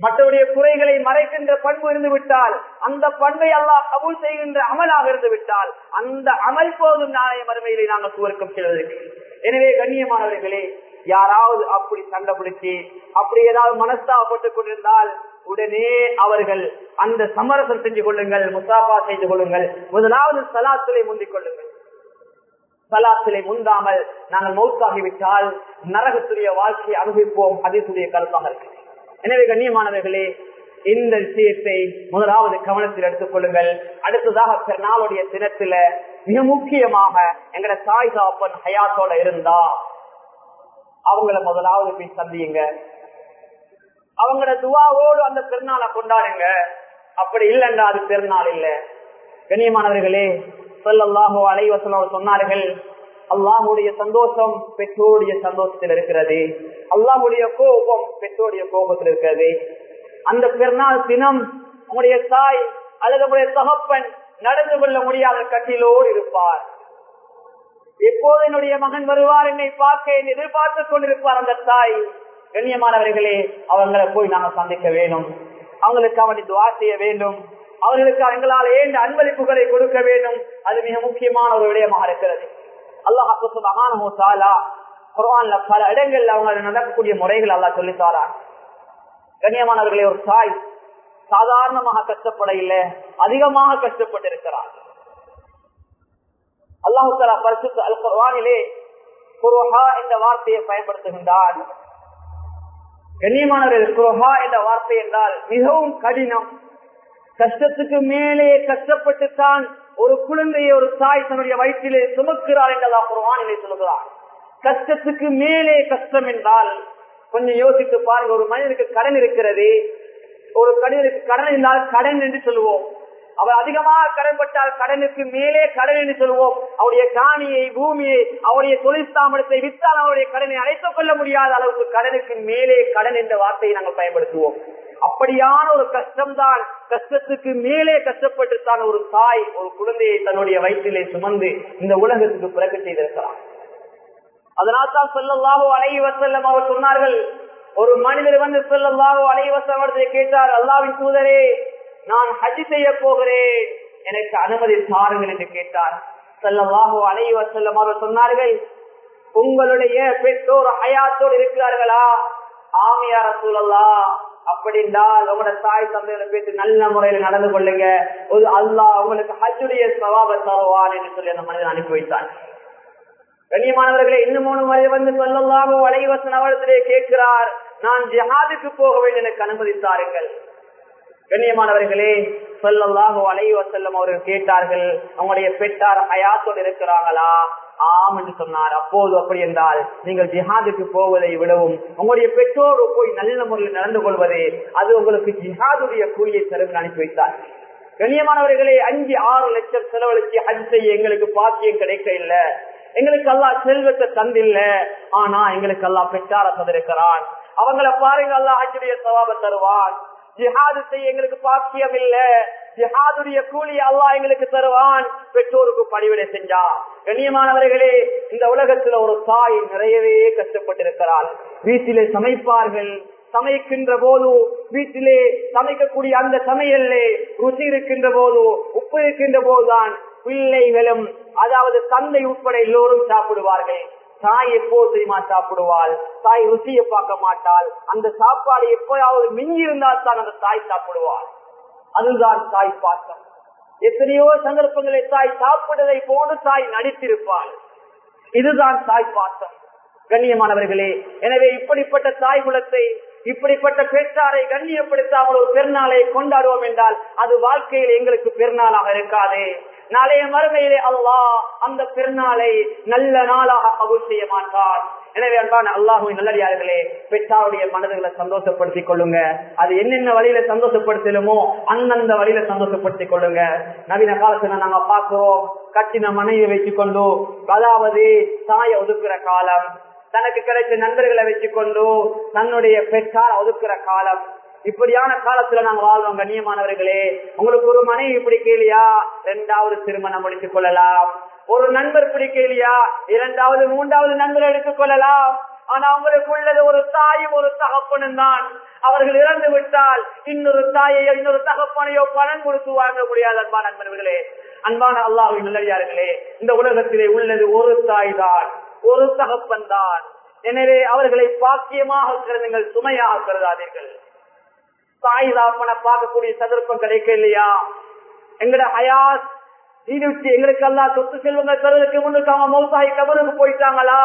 மற்றவருடைய குறைகளை மறைக்கின்ற பண்பு இருந்து விட்டால் அந்த பண்பை அல்லாஹ் கபூல் செய்கின்ற அமலாக இருந்து விட்டால் அந்த அமல் போதும் நாளைய மறுமையிலே நாங்கள் சுவர்க்கம் செல்வதற்கு எனவே கண்ணியமானவர்களே யாராவது அப்படி சண்டை பிடிச்சி அப்படி ஏதாவது மனஸ்தாபப்பட்டுக் கொண்டிருந்தால் உடனே அவர்கள் அந்த சமரசம் செஞ்சு கொள்ளுங்கள் முசாபா செய்து கொள்ளுங்கள் முதலாவது சலாத்திலே முந்திக் கொள்ளுங்கள். சலாத்திலே முந்தாமல் நாங்கள் மௌத்தாகிவிட்டால் நரகத்துடைய வாழ்க்கையை அனுபவிப்போம் அதேசுடைய கருத்தாக இருக்கிறேன் எனவே கண்ணியமானவர்களே இந்த விஷயத்தை முதலாவது கவனத்தில் எடுத்துக் கொள்ளுங்கள். அடுத்ததாக பெருநாளுடைய தினத்துல மிக முக்கியமாக எங்கட தாய் தாப்பன் ஹயாத்தோட இருந்தா அவங்கள முதலாவது போய் சந்தியுங்க. அவங்கள துவாவோடு அந்த பெருநாளை கொண்டாடுங்க. அப்படி இல்லைன்னா அது பெருநாள் இல்ல. கண்ணியமானவர்களே சொல்லல்லாஹோ அலைவசலம் சொன்னார்கள் அல்லாஹுடைய சந்தோஷம் பெற்றோருடைய சந்தோஷத்தில் இருக்கிறது. அல்லாஹுடைய கோபம் பெற்றோருடைய கோபத்தில் இருக்கிறது. அந்த பெருநாள் தினம் உங்களுடைய தாய் அல்லது உங்களுடைய தகப்பன் நடந்து கொள்ள முடியாத கட்டிலோடு இருப்பார். எப்போது என்னுடைய மகன் வருவார் என்னை பார்க்க என்னை எதிர்பார்த்துக் கொண்டிருப்பார் அந்த தாய். கண்ணியமானவர்களே அவங்களை போய் நாங்கள் சந்திக்க வேண்டும். அவங்களுக்கு அவனை துவா செய்ய வேண்டும். அவர்களுக்கு எங்களால் ஏண்ட அன்பளிப்புகளை கொடுக்க வேண்டும். அது மிக முக்கியமான ஒரு விடயமாக இருக்கிறது. அல்லாஹ் குரான்ல பல இடங்கள்ல அவங்க நடக்கக்கூடிய முறைகள் அல்லா சொல்லித்தாரா கண்ணியமானவர்களே ஒரு தாய் சாதாரணமாக கஷ்டப்பட இல்லை அதிகமாக கஷ்டப்பட்டிருக்கிறார் அல்லாஹு தாலா பரிசுத்து அல் குர்வானிலே குரோஹா என்ற வார்த்தையை பயன்படுத்துகின்றார் கண்ணியமானவர்கள் குரோஹா என்ற வார்த்தை என்றால் மிகவும் கடினம். கஷ்டத்துக்கு மேலே கஷ்டப்பட்டுத்தான் ஒரு குழந்தையை ஒரு தாய் தன்னுடைய வயிற்றிலே சுமக்கிறார் என்றதா குர்வானிலே சொல்லுகிறார் கஷ்டத்துக்கு மேலே கஷ்டம் என்றால் கொஞ்சம் யோசித்து பாருங்க ஒரு மனிதனுக்கு கடன் இருக்கிறது. ஒரு கடிதனுக்கு கடன் இருந்தால் கடன் என்று சொல்லுவோம். அவர் அதிகமாக கடன்பட்டால் கடனுக்கு மேலே கடன் என்று சொல்வோம் அவருடைய காணியை பூமியை அவருடைய தொழிற்சாமலத்தை வித்தால் அவருடைய கடனை அழைத்துக் கொள்ள முடியாத அளவுக்கு கடனுக்கு மேலே கடன் என்ற வார்த்தையை நாங்கள் பயன்படுத்துவோம். அப்படியான ஒரு கஷ்டம்தான். கஷ்டத்துக்கு மேலே கஷ்டப்பட்டு தான் ஒரு தாய் ஒரு குழந்தையை தன்னுடைய வயிற்றிலே சுமந்து இந்த உலகத்துக்கு பிறகு செய்திருக்கிறார் அதனால் தான் அழகி அலைவசல்லம் அவர் சொன்னார்கள் ஒரு மனிதர் வந்து சொல்லல்லாஹோ அலைவசம் அவர்களை கேட்டார் அல்லாவின் தூதரே நான் ஹஜ் செய்ய போகிறேன். எனக்கு அனுமதி தாருங்கள் என்று கேட்டார். சொல்லல்லாஹோ அலைவசல்லம் அவர் சொன்னார்கள் உங்களுடைய பெற்றோர் அயாத்தோடு இருக்கிறார்களா? ஆமையார சூழல்லா அப்படி என்றால் உங்களோட தாய் தந்தையில பேசி நல்ல முறையில் நடந்து கொள்ளுங்க. ஒரு அல்லாஹ் உங்களுக்கு ஹஜ்ஜுடைய சவாப தருவான் என்று சொல்லி அந்த மனிதன் அனுப்பி வைத்தான். கண்ணியமானவர்களை இன்னும் மூணு முறை வந்து சொல்லலாமோ வலைவசன் அவரத்திலே கேட்கிறார். நான் ஜிஹாதுக்கு போக வேண்டும் எனக்கு அனுமதித்தாருங்கள். கண்ணியமானவர்களே சொல்லல்லாஹோ அலைவசல்லம் அவர்கள் கேட்டார்கள் அவங்களுடைய பெற்றார் ஹயாத்தோடு இருக்கிறாங்களா? ஆம் என்று சொன்னார். அப்போது அப்படி என்றால் நீங்கள் ஜிஹாதுக்கு போவதை விடவும் உங்களுடைய பெற்றோர் போய் நல்ல முறையில் நடந்து கொள்வதே அது உங்களுக்கு ஜிஹாதுடைய கூலியை செலவில் அனுப்பி வைத்தார். கண்ணியமானவர்களே அஞ்சு ஆறு லட்சம் செலவழித்து ஹஜ் செய்ய எங்களுக்கு பாக்கியம் கிடைக்க இல்ல எங்களுக்கு அல்லா செல்வத்தை தந்தில்ல. ஆனா எங்களுக்கு அல்லா பெற்றார தந்திருக்கிறான். அவங்கள பாருங்க அல்லா ஹஜ்ஜுடைய சவாப தருவான். ஜிஹாது செய்ய எங்களுக்கு பாக்கியம் இல்லை. ஜிஹாதுடைய கூலி அல்லா எங்களுக்கு தருவான். பெற்றோருக்கு பணிவிடை செஞ்சா. கண்ணியமானவர்களே இந்த உலகத்துல ஒரு தாய் நிறையவே கஷ்டப்பட்டிருக்கிறாள். வீட்டிலே சமைப்பார்கள் சமைக்கின்ற போது வீட்டிலே சமைக்கக்கூடிய அந்த சமையல்லே ருசி இருக்கின்ற போது உப்பு இருக்கின்ற போதுதான் பிள்ளைகளும் அதாவது தந்தை உட்பட எல்லோரும் சாப்பிடுவார்கள். தாய் எப்போ தெரியுமா சாப்பிடுவாள்? தாய் ருசியை பார்க்க மாட்டாள். அந்த சாப்பாடு எப்போயாவது மிஞ்சி இருந்தால் தான் அந்த தாய் சாப்பிடுவாள். அதுதான் தாய் பாசம். எத்தனையோ சந்தர்ப்பங்களை தாய் சாப்பிடுவதை போன்று தாய் நடித்திருப்பாள். இதுதான் தாய் பாசம். கண்ணியமானவர்களே எனவே இப்படிப்பட்ட தாய் குலத்தை இப்படிப்பட்ட பெற்றாரை கண்ணியப்படுத்தாமல் ஒரு பெருநாளை கொண்டாடுவோம் என்றால் அது வாழ்க்கையில் எங்களுக்கு பெருநாளாக இருக்காது. நாளைய மறுமையிலே அல்லாஹ் அந்த பெருநாளை நல்ல நாளாக கபூல் செய்ய மாட்டான். எனவே அன்பான அல்லாஹுவின் நல்லடியார்களே பெற்றாருடைய மனதுகளை சந்தோஷப்படுத்திக் கொள்ளுங்க. அது என்னென்ன வழியில சந்தோஷப்படுத்தலுமோ அந்தந்த வழியில சந்தோஷப்படுத்திக் கொள்ளுங்க. நவீன காலத்துல நாங்க பார்க்கிறோம் கட்டின மனைவி வச்சுக்கொண்டு அதாவது தாயை ஒதுக்குற காலம் தனக்கு கிடைச்ச நண்பர்களை வச்சுக்கொண்டு தன்னுடைய பெற்றார் ஒதுக்குற காலம். இப்படியான காலத்துல நாங்க வாழ்றோம் கண்ணியமானவர்களே. உங்களுக்கு ஒரு மனைவி பிடிக்கலையா இரண்டாவது திருமணம் முடித்துக் கொள்ளலாம். ஒரு நண்பர் பிடிக்கலையா? இரண்டாவது மூன்றாவது நண்பர் எடுத்துக் கொள்ளலாம். ஆனா அவங்களுக்கு உள்ளது ஒரு தாயும் ஒரு தகப்பனும் தான். அவர்கள் இறந்து விட்டால் இன்னொரு தாயையோ இன்னொரு தகப்பனையோ பணம் கொடுத்து வாங்க முடியாது அன்பான நண்பர்களே. அன்பான அல்லாஹின் நல்லடியார்களே இந்த உலகத்திலே உள்ளது ஒரு தாய் தான் ஒரு தகப்பன் தான். எனவே அவர்களை பாக்கியமாக கருதுங்கள் சுமையாக கருதாதீர்கள். தாய் தாப்பனை பார்க்கக்கூடிய சந்தர்ப்பம் கிடைக்க இல்லையா எங்கட ஹயாஸ் ஈடுச்சு எங்களுக்கு எல்லாம் சொத்து செல்வங்கள் தருவதற்கு முன்னுக்கு அவங்க மௌசாகி கபருக்கு போயிட்டாங்களா?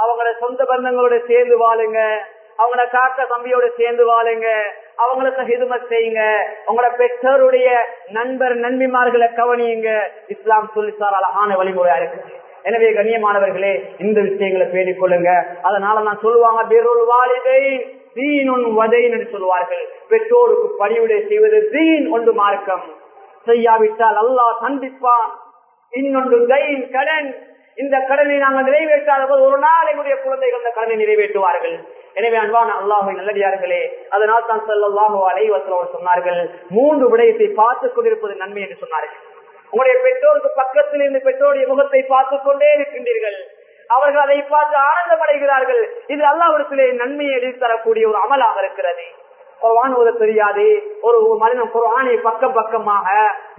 அவங்கள சொந்த பந்தங்களோட சேர்ந்து வாழுங்க. அவங்கள காக்க தம்பியோட சேர்ந்து வாழுங்க. அவங்களுக்கு ஹிதுமத் செய்யுங்க. உங்களோட பெற்றோருடைய நண்பர் நண்பிமார்களை கவனியுங்க. இஸ்லாம் சொல்லித்தார் அழகான வழிமுறையா இருக்கு. எனவே கண்ணியமானவர்களே இந்த விஷயங்களை பேடிக் கொள்ளுங்க. அதனால நான் சொல்லுவாங்க பெருள் வாலிதை தீன் வதைன்னு சொல்லுவார்கள். பெற்றோருக்கு பணிவிடை செய்வது தீன் ஒன்று மார்க்கம். செய்யாவிட்டால் அல்லாஹ் சந்திப்பான். இன்னொன்று தைன் கடன். இந்த கடனை நாங்கள் நிறைவேற்றாத போது ஒரு நாள் எங்களுடைய குழந்தைகள் இந்த கடனை நிறைவேற்றுவார்கள். எனவே அன்பான அல்லாஹை நல்லடியார்களே அதனால் தான் செல்லாஹோ அலைவசல் சொன்னார்கள் மூன்று விடயத்தை பார்த்துக் கொண்டிருப்பது நன்மை என்று சொன்னார்கள். உங்களுடைய பெற்றோருக்கு பக்கத்தில் இருந்து பெற்றோருடைய முகத்தை பார்த்துக் கொண்டே இருக்கின்றீர்கள். அவர்கள் அதை பார்த்து ஆனந்தம் அடைகிறார்கள் இது அல்லாவிடத்திலே நன்மையை எழுதி தரக்கூடிய ஒரு அமலாக இருக்கிறது. குரான் ஓத தெரியாது. ஒரு மனிதன் குரானை பக்கம் பக்கமாக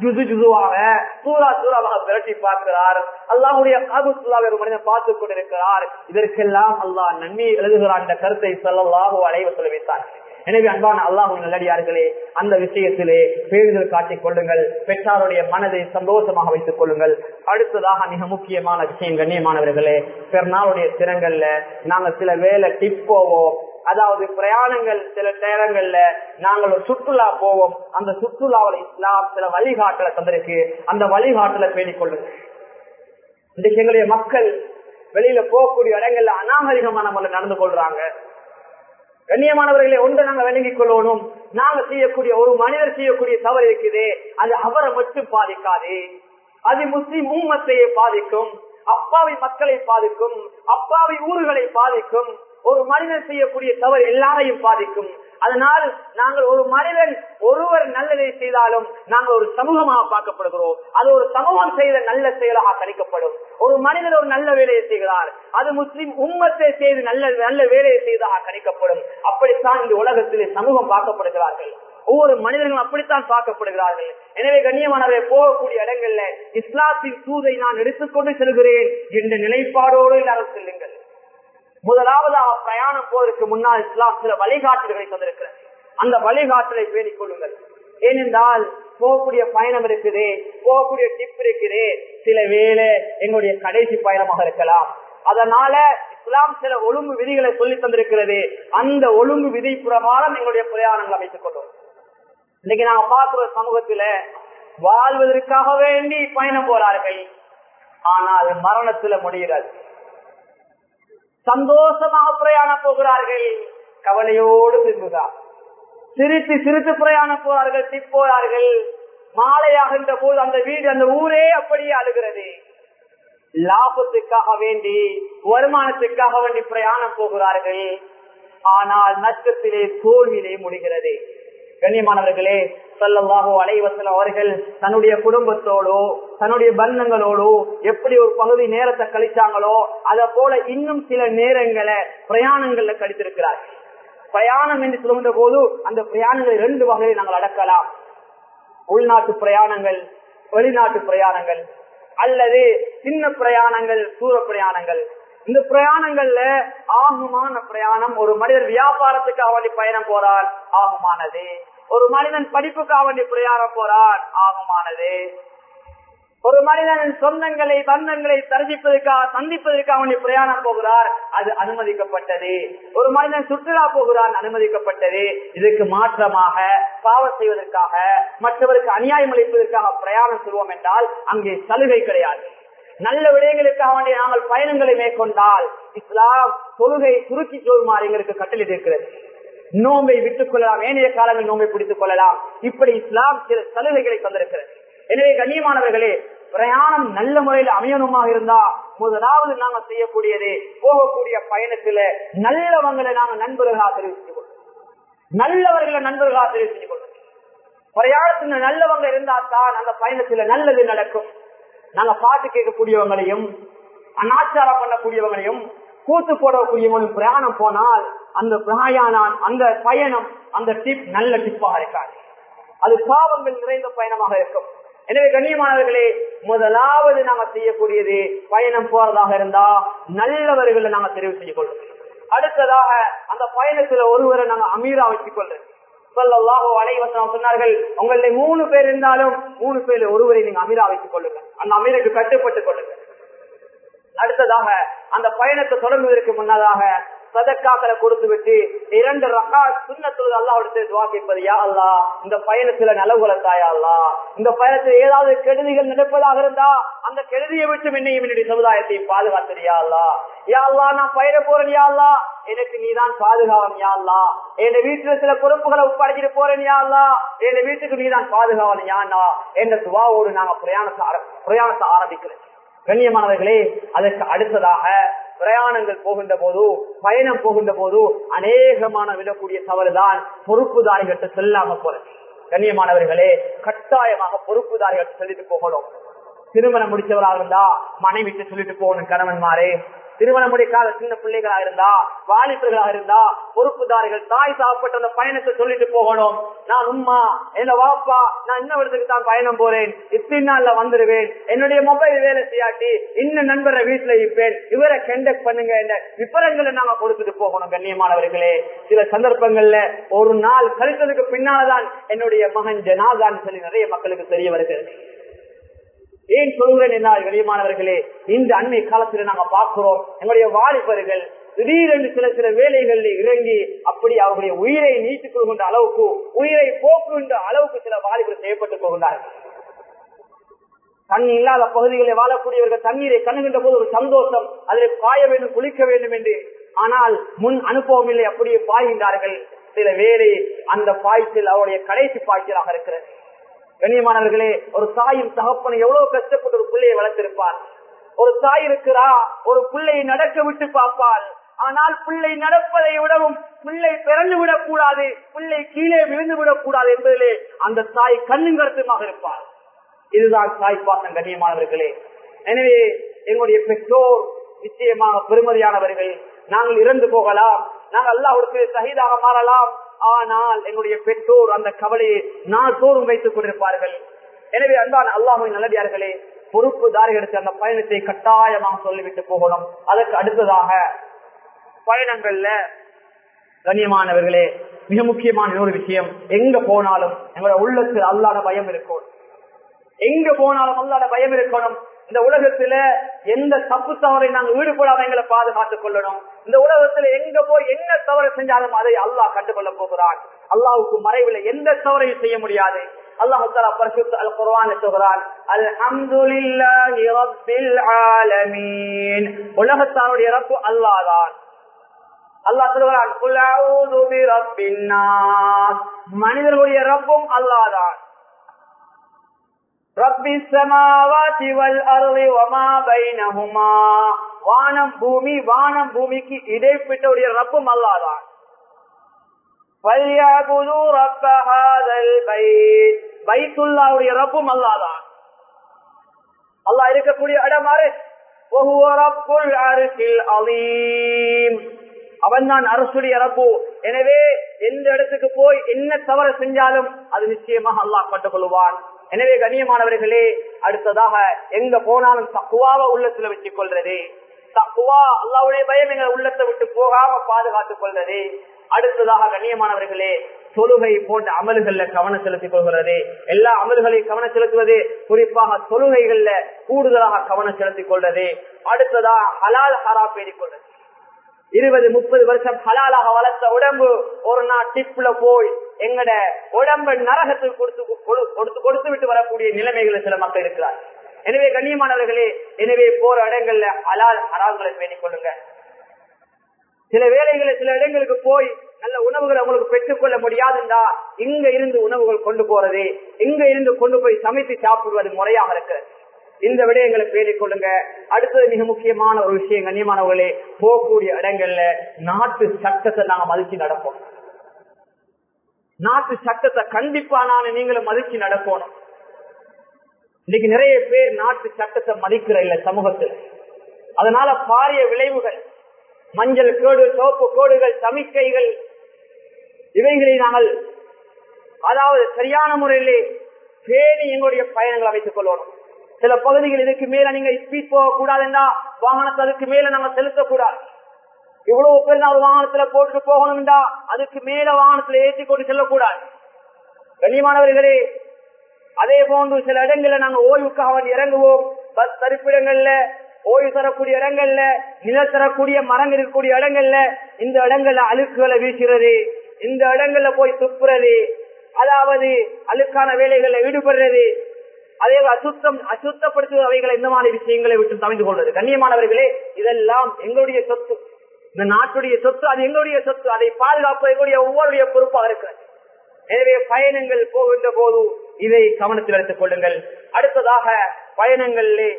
ஜுசு ஜுசுவாக சூறா சூறாவாக விரட்டி பார்க்கிறார். அல்லாஹுடைய காபுல்லாவை ஒரு மனிதன் பார்த்துக் கொண்டிருக்கிறார். இதற்கெல்லாம் அல்லாஹ் நன்மை எழுதுகிறார் என்ற கருத்தை சொல்லல்லாஹோ அலைவ சொல்ல வைத்தார். எனவே அன்பான அல்லாஹு நல்லடியார்களே அந்த விஷயத்திலே பேருதல் காட்டிக் கொள்ளுங்கள். பெற்றாருடைய மனதை சந்தோஷமாக வைத்துக் கொள்ளுங்கள். அடுத்ததாக மிக முக்கியமான விஷயம் கண்ணியமானவர்களே பெருநாளுடைய திறங்கள்ல நாங்கள் சில வேலை டிப்போவோ அதாவது பிரயாணங்கள் சில நேரங்கள்ல நாங்கள் ஒரு சுற்றுலா போவோம். அந்த சுற்றுலாவில் இஸ்லாம் சில வழிகாட்டலை தந்திருக்கு. அந்த வழிகாட்டலை பேணிக் இன்றைக்கு எங்களுடைய மக்கள் வெளியில போகக்கூடிய இடங்கள்ல அநாகரிகமான முறை நடந்து கொள்றாங்க. கண்ணியமானவர்களை ஒன்று நாங்க விளங்கிக் கொள்ளணும். நாங்க செய்யக்கூடிய ஒரு மனிதர் செய்யக்கூடிய தவறு இருக்குது. அது அவரை மட்டும் பாதிக்காது. அது முஸ்லிம் உம்மத்தையே பாதிக்கும். அப்பாவி மக்களை பாதிக்கும். அப்பாவி ஊர்களை பாதிக்கும். ஒரு மனிதன் செய்யக்கூடிய தவறு எல்லாரையும் பாதிக்கும். அதனால் நாங்கள் ஒரு மனிதன் ஒருவர் நல்லதை செய்தாலும் நாங்கள் ஒரு சமூகமாக பார்க்கப்படுகிறோம். அது ஒரு சமூகம் செய்த நல்ல செயலாக கணிக்கப்படும். ஒரு மனிதன் ஒரு நல்ல வேலையை செய்கிறார். அது முஸ்லிம் உம்மத்தை செய்து நல்ல நல்ல வேலையை செய்ததாக கணிக்கப்படும். அப்படித்தான் இந்த உலகத்திலே சமூகம் பார்க்கப்படுகிறார்கள். ஒவ்வொரு மனிதர்களும் அப்படித்தான் பார்க்கப்படுகிறார்கள். எனவே கண்ணியமானவரை போகக்கூடிய இடங்கள்ல இஸ்லாத்தின் தூதை நான் எடுத்துக்கொண்டு செல்கிறேன் என்ற நிலைப்பாடோடு எல்லாரும் செல்லுங்கள். முதலாவதாக பிரயாணம் போவதற்கு முன்னால் இஸ்லாம் சில வழிகாட்டுகளை தந்திருக்கிறது. அந்த வழிகாட்டலை பேணிக் கொள்ளுங்கள். ஏனென்றால் போகக்கூடிய பயணம் இருக்குது போகக்கூடிய டிப் இருக்குது. சில வேலை எங்களுடைய கடைசி பயணமாக இருக்கலாம். அதனால இஸ்லாம் சில ஒழுங்கு விதிகளை சொல்லி தந்திருக்கிறது. அந்த ஒழுங்கு விதி பிரகாரம் எங்களுடைய பிரயாணங்கள் அமைத்துக் கொள்வோம் இன்னைக்கு நாங்க பார்க்கிற சமூகத்துல வாழ்வதற்காக வேண்டி பயணம் போறார்கள். ஆனால் மரணத்துல முடிகிறது. சந்தோஷமாக பிரயாணம் போகிறார்கள். கவலையோடு திரும்புகிறார் சிரித்து சிரித்து பிரயாணம் போவார்கள் திப்போறார்கள் மாலையாகின்ற போது அந்த வீடு அந்த ஊரே அப்படியே அழுகிறது. லாபத்துக்காக வேண்டி வருமானத்துக்காக வேண்டி பிரயாணம் போகிறார்கள். ஆனால் நஷ்டத்திலே தோல்வியிலே முடிகிறது. கண்ணியமானவர்களே சொல்லவாகோ அலைவசல் அவர்கள் தன்னுடைய குடும்பத்தோடோ தன்னுடைய பந்தங்களோடோ எப்படி ஒரு பகுதி நேரத்தை கழிச்சாங்களோ அத போல இன்னும் சில நேரங்களை பிரயாணங்கள்ல கழித்திருக்கிறார்கள். பிரயாணம் என்று சொல்கின்ற போது அந்த பிரயாணங்களை ரெண்டு வகையில் நாங்கள் அடக்கலாம். உள்நாட்டு பிரயாணங்கள் வெளிநாட்டு பிரயாணங்கள் அல்லது சின்ன பிரயாணங்கள் தூர பிரயாணங்கள். இந்த பிரயாணங்கள்ல ஆகுமான பிரயாணம். ஒரு மனிதர் வியாபாரத்துக்காக வேண்டி பயணம் போறார் ஆகுமானது. ஒரு மனிதன் படிப்புக்காக வேண்டி பிரயாணம் போறார் ஆகுமானது. ஒரு மனிதன் சொந்தங்களை பந்தங்களை தரிசிப்பதற்காக சந்திப்பதற்காக வேண்டி பிரயாணம் போகிறார் அது அனுமதிக்கப்பட்டது. ஒரு மனிதன் சுற்றுலா போகிறான் அனுமதிக்கப்பட்டது. இதுக்கு மாற்றமாக பாவம் செய்வதற்காக மற்றவருக்கு அநியாயம் அளிப்பதற்காக பிரயாணம் செல்வோம் என்றால் அங்கே சலுகை கிடையாது. நல்ல விடயங்களுக்காக வேண்டிய நாங்கள் பயணங்களை மேற்கொண்டால் இஸ்லாம் தொழுகை சுருக்கி சொல்லுமாறு எங்களுக்கு கட்டளை இருக்கிறது. நோம்பை விட்டுக் கொள்ளலாம். ஏனைய காலங்கள் நோம்பை பிடித்துக் கொள்ளலாம். இப்படி இஸ்லாம் சில சலுகைகளை தந்திருக்கிறது. எனவே கண்ணியமானவர்களே பிரயாணம் நல்ல முறையில் அமையணுமாக இருந்தா முதலாவது நாங்க செய்யக்கூடியது போகக்கூடிய பயணத்துல நல்லவங்களை நாங்க நண்பர்களாக தெரிவித்துக் கொள்வோம். நல்லவர்களை நண்பர்களாக தெரிவித்துக் கொள்ளும் பிரயாணத்துல நல்லவங்க இருந்தா தான் அந்த பயணத்துல நல்லது நடக்கும். நாங்க பாட்டு கேட்கக்கூடியவங்களையும் அனாச்சாரம் பண்ணக்கூடியவங்களையும் கூத்து போடக்கூடியவங்களும் பிரயாணம் போனால் அந்த பிரயாணம் அந்த பயணம் அந்த டிப் நல்ல டிப்பாக இருக்காது. அது பாவங்கள் நிறைந்த பயணமாக இருக்கும். எனவே கண்ணியமானவர்களே முதலாவது நாம செய்யக்கூடியது பயணம் போறதாக இருந்தா நல்லவர்களை நாங்க தெரிவு செய்ய கொள்வோம் அடுத்ததாக அந்த பயணத்துல ஒருவரை நாங்க அமீரா வச்சுக் கொள்றோம் அலைவசனம் சொன்னார்கள் உங்களுடைய மூணு பேர் இருந்தாலும் மூணு பேர் ஒருவரை நீங்க அமீரா வைத்துக் கொள்ளுங்க அந்த அமீருக்கு கட்டுப்பட்டுக் கொள்ளுங்க அடுத்ததாக அந்த பயணத்தை தொடங்குவதற்கு முன்னதாக சதக்காக்களை கொடுத்து விட்டு இரண்டு ரகா சுண்ணத்துல அல்லாவிடத்தை துவா கேட்பது யா அல்லா இந்த பயணத்துல நலவுகளை தாயா அல்லா இந்த பயணத்துல ஏதாவது கெடுதிகள் நடப்பதாக இருந்தா அந்த கெடுதியை விட்டு என்னையும் என்னுடைய சமுதாயத்தையும் பாதுகாத்தது யா அல்லா யா அல்லா நான் பயண போறேன் யா அல்லா எனக்கு நீதான் பாதுகாவன் யா அல்லா என் வீட்டுல சில பொறுப்புகளை ஒப்படைச்சிட்டு போறேன் யா அல்லா என் வீட்டுக்கு நீதான் பாதுகாவன் யானா என்ற துவாவோடு நாங்க பிரயாணத்தை பிரயாணத்தை ஆரம்பிக்கிறேன் கண்ணியமானவர்களே அதற்கு அடுத்ததாக பிரயாணங்கள் போகின்ற போது பயணம் போகின்ற போது அநேகமான விடக்கூடிய தவறுதான் பொறுப்புதாரிகிட்ட செல்லாம போறது. கண்ணியமானவர்களே கட்டாயமாக பொறுப்புதாரிகள் செல்லிட்டு போகணும். திருமணம் முடிச்சவராக இருந்தா மனைவிட்டு சொல்லிட்டு போகணும் கணவன்மாரே. திருமணம் முடிக்காத சின்ன பிள்ளைகளாக இருந்தா வாலிபர்களாக இருந்தா பொறுப்புதாரிகள் தாய் சாப்பிட்ட அந்த பயணத்தை சொல்லிட்டு போகணும். நான் உம்மா என்ன வாப்பா நான் இன்னும் இடத்துக்கு தான் பயணம் போறேன். இத்தனை நாள்ல வந்துருவேன். என்னுடைய மொபைல் வேலை செய்யாட்டி இன்னும் நண்பரை வீட்டுல இருப்பேன். இவரை கண்டக்ட் பண்ணுங்க என்ன விபரங்களை நாங்க கொடுத்துட்டு போகணும் கண்ணியமானவர்களே. சில சந்தர்ப்பங்கள்ல ஒரு நாள் கழித்ததுக்கு பின்னால்தான் என்னுடைய மகன் ஜனாதான் சொல்லி நிறைய மக்களுக்கு தெரிய வருகிறது. ஏன் சொல்கிறேன் என்றால் வெளியமானவர்களே இந்த அண்மை காலத்தில் நாங்க பார்க்கிறோம் எங்களுடைய வாலிபர்கள் திடீரென்று சில சில வேலைகளில் இறங்கி அப்படி அவருடைய உயிரை நீட்டுக் கொள்கின்ற அளவுக்கு உயிரை போக்குகின்ற அளவுக்கு சில வாலிபர்கள் செய்யப்பட்டுக் கொள்கிறார்கள். தண்ணி இல்லாத பகுதிகளில் வாழக்கூடியவர்கள் தண்ணீரை கண்ணுகின்ற போது ஒரு சந்தோஷம் அதில் பாய வேண்டும் குளிக்க வேண்டும் என்று ஆனால் முன் அனுபவம் இல்லை அப்படியே பாய்கின்றார்கள். சில வேலை அந்த பாய்ச்சல் அவருடைய கடைசி பாய்ச்சலாக இருக்கிறது. கண்ணியமானவர்களே ஒரு தாயும் தகப்பனை எவ்வளவு கஷ்டப்பட்டு ஒரு பிள்ளையை வளர்த்திருப்பார்? ஒரு தாய் இருக்கிறா ஒரு பிள்ளையை நடக்க விட்டு பார்ப்பாள். ஆனால் பிள்ளை நடப்பதை விடவும் பிள்ளை பிறந்து விடக்கூடாது பிள்ளை கீழே விழுந்து விடக்கூடாது என்பதிலே அந்த தாய் கண்ணும் கருத்துமாக இருப்பார் இதுதான் தாய் பாசம் கண்ணியமானவர்களே. எனவே எங்களுடைய பெற்றோர் நிச்சயமாக பெருமதியானவர்கள் நாங்கள் இறந்து போகலாம். நாங்கள் அல்லாவுக்கு சகிதாக மாறலாம். ஆனால் எங்களுடைய பெற்றோர் அந்த கவலையை நான் தோறும் வைத்துக் கொண்டிருப்பார்கள். எனவே அன்பான் அல்லாஹின் நல்லடியார்களே பொறுப்புதாரிகளுக்கு அந்த பயணத்தை கட்டாயமாக சொல்லிவிட்டு போகணும். அதற்கு அடுத்ததாக பயணங்கள்ல கண்ணியமானவர்களே மிக முக்கியமான ஒரு விஷயம் எங்க போனாலும் எங்களோட உள்ளத்தில் அல்லாத பயம் இருக்கும் எங்க போனாலும் அல்லாத பயம் இருக்கணும். இந்த உலகத்துல எந்த தப்பு தவறை நாங்கள் ஈடுபடாம எங்களை பாதுகாத்துக் கொள்ளணும். இந்த உலகத்துல எங்க போய் என்ன தவறு செஞ்சாலும் அதை அல்லாஹ் கண்டுகொள்ள போகிறான். அல்லாவுக்கு மறைவில் எந்த தவறையும் செய்ய முடியாது. அல்லாஹால பரிசுத்த அல் குர்ஆன் சொல்கிறான் அல்ஹம்துலில்லாஹி ரப்பில் ஆலமீன். உலகத்தாருடைய ரப்பு அல்லாஹ்தான் அல்லாஹ் சொல்கிறான் குல் அஊது பிரப்பின் நாஸ். மனிதர்களுடைய ரப்பும் அல்லாஹ்தான் ரப்பி சமாவாதி வல் அருளி வமா பைனஹுமா. வானம் பூமி வானம் பூமிக்கு இடைப்பட்டவுடைய ரப்பும் அல்லாதான். பல்யாபுது ரப்ப ஹாதல் பைத். பைத்துல்லாவுடைய ரப்பும் அல்லாதான். அல்லாஹ் இருக்கக்கூடிய இடம் அலீம். அவன் தான் அரசுடைய ரப்பு. எனவே எந்த இடத்துக்கு போய் என்ன தவறு செஞ்சாலும் அது நிச்சயமாக அல்லாஹ் கட்டுக் எனவே கண்ணியமானவர்களே அடுத்ததாக எங்க போனாலும் தக்குவாவ உள்ளத்துல வச்சுக் கொள்றது தக்குவா அல்லாவுடைய பயம் எங்களை உள்ளத்தை விட்டு போகாம பாதுகாத்துக் கொள்றது. அடுத்ததாக கண்ணியமானவர்களே தொழுகை போன்ற அமல்கள்ல கவனம் செலுத்திக் கொள்கிறது. எல்லா அமல்களையும் கவனம் செலுத்துவது குறிப்பாக தொழுகைகள்ல கூடுதலாக கவனம் செலுத்திக் கொள்வது. அடுத்ததாக ஹலால் ஹரா பேடிக் கொள்வது. இருபது முப்பது வருஷம் ஹலாலாக வளர்த்த உடம்பு ஒரு நாள் டிப்ல போய் எங்கட உடம்பு நரகத்தில் கொடுத்து கொடுத்து கொடுத்து விட்டு வரக்கூடிய நிலைமைகளை சில மக்கள் இருக்கிறார் எனவே கண்ணியமானவர்களே எனவே போற இடங்கள்ல அலால் அறாவுகளை பேணிக் கொள்ளுங்க சில வேலைகளை சில இடங்களுக்கு போய் நல்ல உணவுகளை உங்களுக்கு பெற்றுக்கொள்ள முடியாதுண்டா இங்க இருந்து உணவுகள் கொண்டு போறது இங்க இருந்து கொண்டு போய் சமைத்து சாப்பிடுவது முறையாக இருக்கு இந்த விடயங்களை பேடிக் கொள்ளுங்க அடுத்தது மிக முக்கியமான ஒரு விஷயம் கண்ணியமானவர்களே போகக்கூடிய இடங்கள்ல நாட்டு சட்டத்தை நாங்க மதிச்சு நடப்போம். நாட்டு சட்டத்தை கண்டிப்பா நான் நீங்களும் மதிச்சு நடக்கணும். இன்னைக்கு நிறைய பேர் நாட்டு சட்டத்தை மதிக்கிற இல்ல சமூகத்தில். அதனால பாரிய விளைவுகள் மஞ்சள் கோடு சோப்பு கோடுகள் சமிக்கைகள் இவைகளை நாங்கள் அதாவது சரியான முறையிலே பேணி எங்களுடைய பயணங்களை அமைத்துக் கொள்ளணும். சில பகுதிகள் இதுக்கு மேல நீங்க ஸ்பீட் போக கூடாதுன்னா வாகனத்தை அதுக்கு மேல நாங்க செலுத்தக்கூடாது. இவ்வளவு பேர் நான் ஒரு வாகனத்துல போட்டு போகணும்டா அதுக்கு மேல வாகனத்துல ஏற்றி கொண்டு செல்லக்கூடாது. கண்ணியமானவர்களே அதே போன்று சில இடங்கள்ல நாங்க ஓய்வுக்காக இறங்குவோம். பஸ் தரிப்பிடங்கள்ல ஓய்வு தரக்கூடிய இடங்கள்ல நிழல் தரக்கூடிய மரங்கள் இருக்கக்கூடிய இடங்கள்ல இந்த இடங்கள்ல அழுக்குகளை வீசுறது இந்த இடங்கள்ல போய் துப்புறது அதாவது அழுக்கான வேலைகள்ல ஈடுபடுறது அதே அசுத்தம் அசுத்தப்படுத்துவது அவைகளை இந்த மாதிரி விஷயங்களை விட்டு தவிந்து கொள்வது. கண்ணியமானவர்களே இதெல்லாம் எங்களுடைய சொத்து. இந்த நாட்டுடைய சொத்து அது எங்களுடைய சொத்து. அதை பாதுகாப்பு எங்களுடைய ஒவ்வொருடைய பொறுப்பாக இருக்கிறது. எனவே பயணங்கள் போகின்ற போது இதை கவனத்தில் எடுத்துக் கொள்ளுங்கள். அடுத்ததாக பயணங்களிலே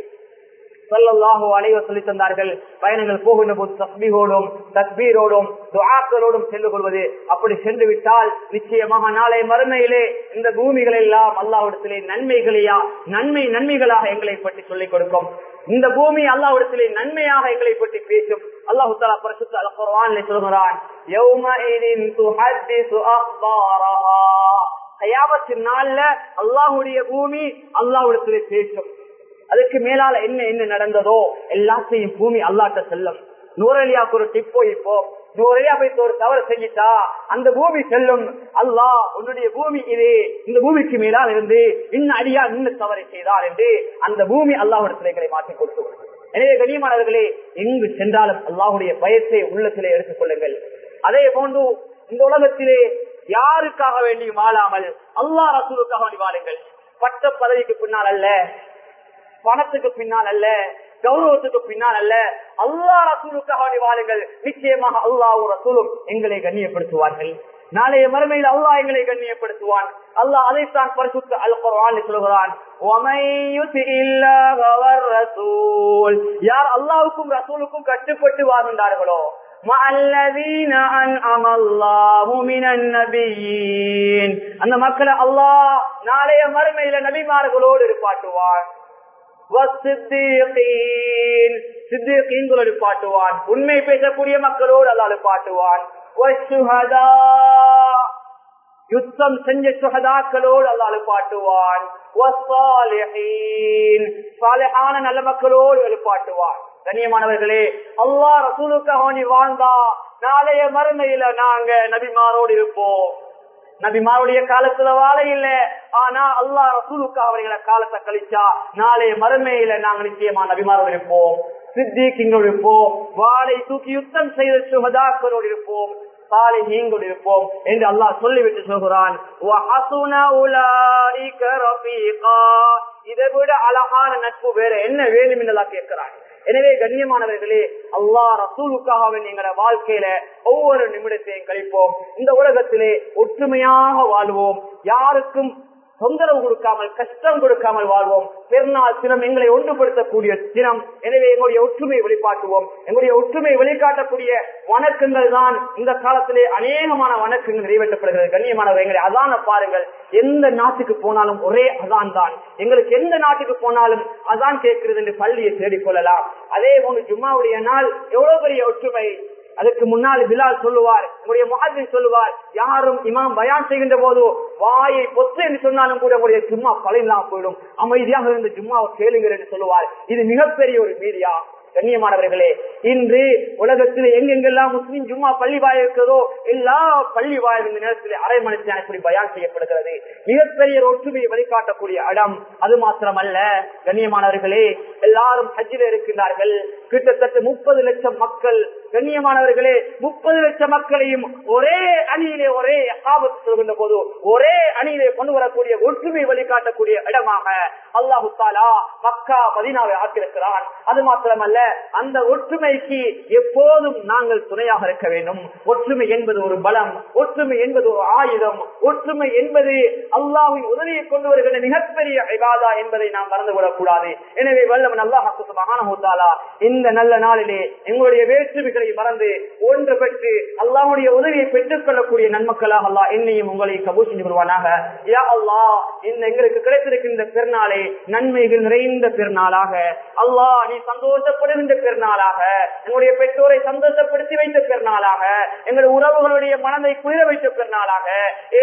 சொல்லலாகோ அலைவ சொல்லி தந்தார்கள் பயணங்கள் போகின்ற போது தஸ்பீகோடும் தஸ்பீரோடும் துவாக்களோடும் சென்று கொள்வது. அப்படி சென்று விட்டால் நிச்சயமாக நாளை மறுமையிலே இந்த பூமிகள் எல்லாம் அல்லாவிடத்திலே நன்மைகளையா நன்மை நன்மைகளாக எங்களை பற்றி சொல்லிக் கொடுக்கும். இந்த பூமி அல்லாவிடத்திலே நன்மையாக எங்களை பற்றி பேசும். அல்லாஹு தாலா பரிசுத்த அல்குர்ஆனிலே சொல்கிறான் யௌமஇதின் துஹத்திசு அக்பாரஹா கயாமத்தின் நாள்ல அல்லாஹ்வுடைய பூமி அல்லாஹ்வுடைய பேசும் அதுக்கு மேலால என்ன என்ன நடந்ததோ எல்லாத்தையும் பூமி அல்லாட்ட செல்லும் நூறலியாவுக்கு ஒரு போய் இப்போ நூறலியா போய் ஒரு தவறு செஞ்சிட்டா அந்த பூமி செல்லும் அல்லாஹ் உன்னுடைய பூமி இது இந்த பூமிக்கு மேலால் இருந்து இன்னும் அடியா இன்னும் தவறை செய்தார் என்று அந்த பூமி அல்லாஹிடத்திலே மாற்றி கொடுத்து எனவே கனியமானவர்களே எங்கு சென்றாலும் அல்லாஹுடைய பயத்தை உள்ளத்திலே எடுத்துக் கொள்ளுங்கள். அதே போன்று இந்த உலகத்திலே யாருக்காக வேண்டியும் வாழாமல் அல்லாஹ் ரசூலுக்காக வேண்டி வாழுங்கள். பட்ட பதவிக்கு பின்னால் அல்ல பணத்துக்கு பின்னால் அல்ல கௌரவத்துக்கு பின்னால் அல்ல அல்லா ரசூலுக்காக வேண்டி வாழுங்கள். நிச்சயமாக அல்லாவும் ரசூலும் எங்களை கண்ணியப்படுத்துவார்கள். நாளைய மறுமையில் அல்லா எங்களை கண்ணியப்படுத்துவான். அல்லாஹ் அதைத்தான் பரிசுத்த அல் குர்ஆன் சொல்கிறான் யார் அல்லாவுக்கும் ரசூலுக்கும் கட்டுப்பட்டு வாழ்ந்தார்களோ? அந்த மக்களை அல்லாஹ் நாளைய மறுமையில நபிமார்களோடு இருப்பாட்டுவான். பாட்டுவான் உண்மை பேசக்கூடிய மக்களோடு அல்லாது பாட்டுவான் யுத்தம் செஞ்ச சுகதாக்களோடு அல்லாது பாட்டுவான் நல்ல மக்களோடு எழுப்பாட்டுவான் கண்ணியமானவர்களே அல்லா ரசூலுக்காக நீ வாழ்ந்தா நாளைய மறுமையில நாங்க நபிமாரோடு இருப்போம் நபிமாருடைய காலத்துல வாழ இல்ல ஆனா அல்லா ரசூலுக்கு அவர்களை காலத்தை கழிச்சா நாளைய மறுமையில நாங்க நிச்சயமா நபிமாரோடு இருப்போம் சித்திக்கிங்களோடு இருப்போம் வாழை தூக்கி யுத்தம் செய்த சுகதாக்களோடு இருப்போம் சாலை நீங்கள் இருப்போம் என்று அல்லாஹ் சொல்லிவிட்டு சொல்கிறான். இதை விட அழகான நட்பு வேற என்ன வேணும் என்றெல்லாம் கேட்கிறான். எனவே கண்ணியமானவர்களே அல்லா ரசூலுக்காக எங்களோட வாழ்க்கையில ஒவ்வொரு நிமிடத்தையும் கழிப்போம். இந்த உலகத்திலே ஒற்றுமையாக வாழ்வோம். யாருக்கும் தொந்தரவு கொடுக்காமல் கஷ்டம் கொடுக்காமல் வாழ்வோம். பெருநாள் தினம் எங்களை ஒன்றுபடுத்தக்கூடிய தினம். எனவே எங்களுடைய ஒற்றுமையை வெளிப்பாட்டுவோம் எங்களுடைய ஒற்றுமையை வெளிக்காட்டக்கூடிய வணக்கங்கள் தான் இந்த காலத்திலே அநேகமான வணக்கங்கள் நிறைவேற்றப்படுகிறது. கண்ணியமானவர் எங்களை அதான பாருங்கள். எந்த நாட்டுக்கு போனாலும் ஒரே அதான் தான். எங்களுக்கு எந்த நாட்டுக்கு போனாலும் அதான் கேட்கிறது என்று பள்ளியை தேடிக்கொள்ளலாம். அதே போன்று ஜும்மாவுடைய நாள் எவ்வளவு பெரிய ஒற்றுமை. அதற்கு முன்னால் பிலால் சொல்லுவார் உங்களுடைய மாதிரி சொல்லுவார் யாரும் இமாம் பயான் செய்கின்ற போது வாயை பொத்து என்று சொன்னாலும் கூட உங்களுடைய ஜும்மா பழையலாம் போயிடும். அமைதியாக இருந்து ஜும்மாவை கேளுங்கள் என்று சொல்லுவார். இது மிகப்பெரிய ஒரு மீதியாகும் கண்ணியமானவர்களே இன்று உலகத்தில் எங்கெங்கெல்லாம் முஸ்லீம் ஜும்மா பள்ளி வாய் இருக்கிறதோ எல்லா பள்ளி வாய் இந்த நேரத்தில் அரை மணி இப்படி பயான் செய்யப்படுகிறது. மிகப்பெரிய ஒற்றுமையை வழிகாட்டக்கூடிய இடம் அது மாத்திரமல்ல. கண்ணியமானவர்களே எல்லாரும் ஹஜ்ஜில் இருக்கின்றார்கள். கிட்டத்தட்ட முப்பது லட்சம் மக்கள் கண்ணியமானவர்களே முப்பது லட்சம் மக்களையும் ஒரே அணியிலே ஒரே ஆபத்து சொல்கின்ற போது ஒரே அணியிலே கொண்டு வரக்கூடிய ஒற்றுமை வழிகாட்டக்கூடிய இடமாக அல்லாஹு தாலா மக்கா மதினாவை ஆக்கியிருக்கிறான். அது மாத்திரமல்ல அந்த ஒற்றுமைக்கு எப்போதும் நாங்கள் துணையாக இருக்க வேண்டும். ஒற்றுமை என்பது ஒரு பலம் ஒற்றுமை என்பது ஒரு ஆயுதம் ஒற்றுமை என்பது அல்லாவின் உதவியை கொண்டு வருகிற மிகப்பெரிய விவாதா என்பதை நாம் மறந்துவிடக் கூடாது எனவே வல்லவன் அல்லாஹு மகானஹூத்தாலா இந்த நல்ல நாளிலே எங்களுடைய வேற்றுமைகளை மறந்து ஒன்று பெற்று அல்லாவுடைய உதவியை பெற்றுக் கொள்ளக்கூடிய நன்மக்களாக அல்லா என்னையும் உங்களை கபூர் செஞ்சு வருவானாக யா அல்லா இந்த எங்களுக்கு கிடைத்திருக்கின்ற பெருநாளே நன்மைகள் நிறைந்த பெருநாளாக. அல்லாஹ் நீ சந்தோஷப்பட சந்தோஷப்படுகின்ற பெருநாளாக எங்களுடைய பெற்றோரை சந்தோஷப்படுத்தி வைத்த பெருநாளாக எங்களுடைய உறவுகளுடைய மனதை குளிர வைத்த பெருநாளாக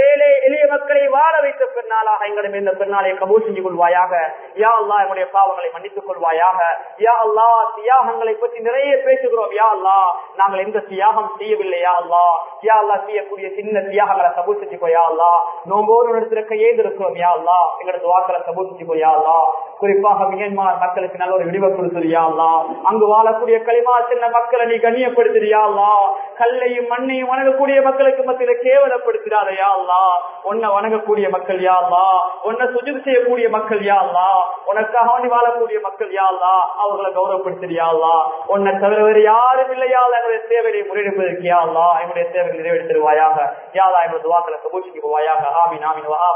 ஏழை எளிய மக்களை வாழ வைத்த பெருநாளாக எங்களும் இந்த பெருநாளை கபூர் செஞ்சு கொள்வாயாக. யா அல்லா எங்களுடைய பாவங்களை மன்னித்துக் கொள்வாயாக. யா அல்லா தியாகங்களை பற்றி நிறைய பேசுகிறோம். யா அல்லா நாங்கள் எந்த தியாகம் செய்யவில்லை. யா அல்லா யா அல்லா செய்யக்கூடிய சின்ன தியாகங்களை கபூர் செஞ்சுக்கோ யா அல்லா நோம்போடு நடத்துற கையேந்து இருக்கிறோம் யா அல்லா எங்களது வாக்களை கபூர் செஞ்சுக்கோ யா அல்லா குறிப்பாக மியன்மார் மக்களுக்கு நல்ல ஒரு விடிவை கொடுத்துறியா அல்லா அங்கு வாழக்கூடிய களிமா சின்ன மக்களை நீ கண்ணியப்படுத்துறியா கல்லையும் மண்ணையும் வணங்கக்கூடிய மக்களுக்கு மத்தியில கேவலப்படுத்திடாதையா அல்லா. உன்னை வணங்கக்கூடிய மக்கள் யாழ்லா உன்னை சுஜித் செய்யக்கூடிய மக்கள் யாழ்லா உனக்காக நீ வாழக்கூடிய மக்கள் யாழ்லா அவர்களை கௌரவப்படுத்துறியாள்லா உன்னை தவிர வேறு யாரும் இல்லையால் எங்களுடைய தேவையை முறையெடுப்பதற்கு யாழ்லா எங்களுடைய தேவையை நிறைவேற்றிடுவாயாக. யாதா எங்களுடைய துவாக்களை கபூஷிக்கு போவாயாக. ஆமீன் ஆமீன். வஹா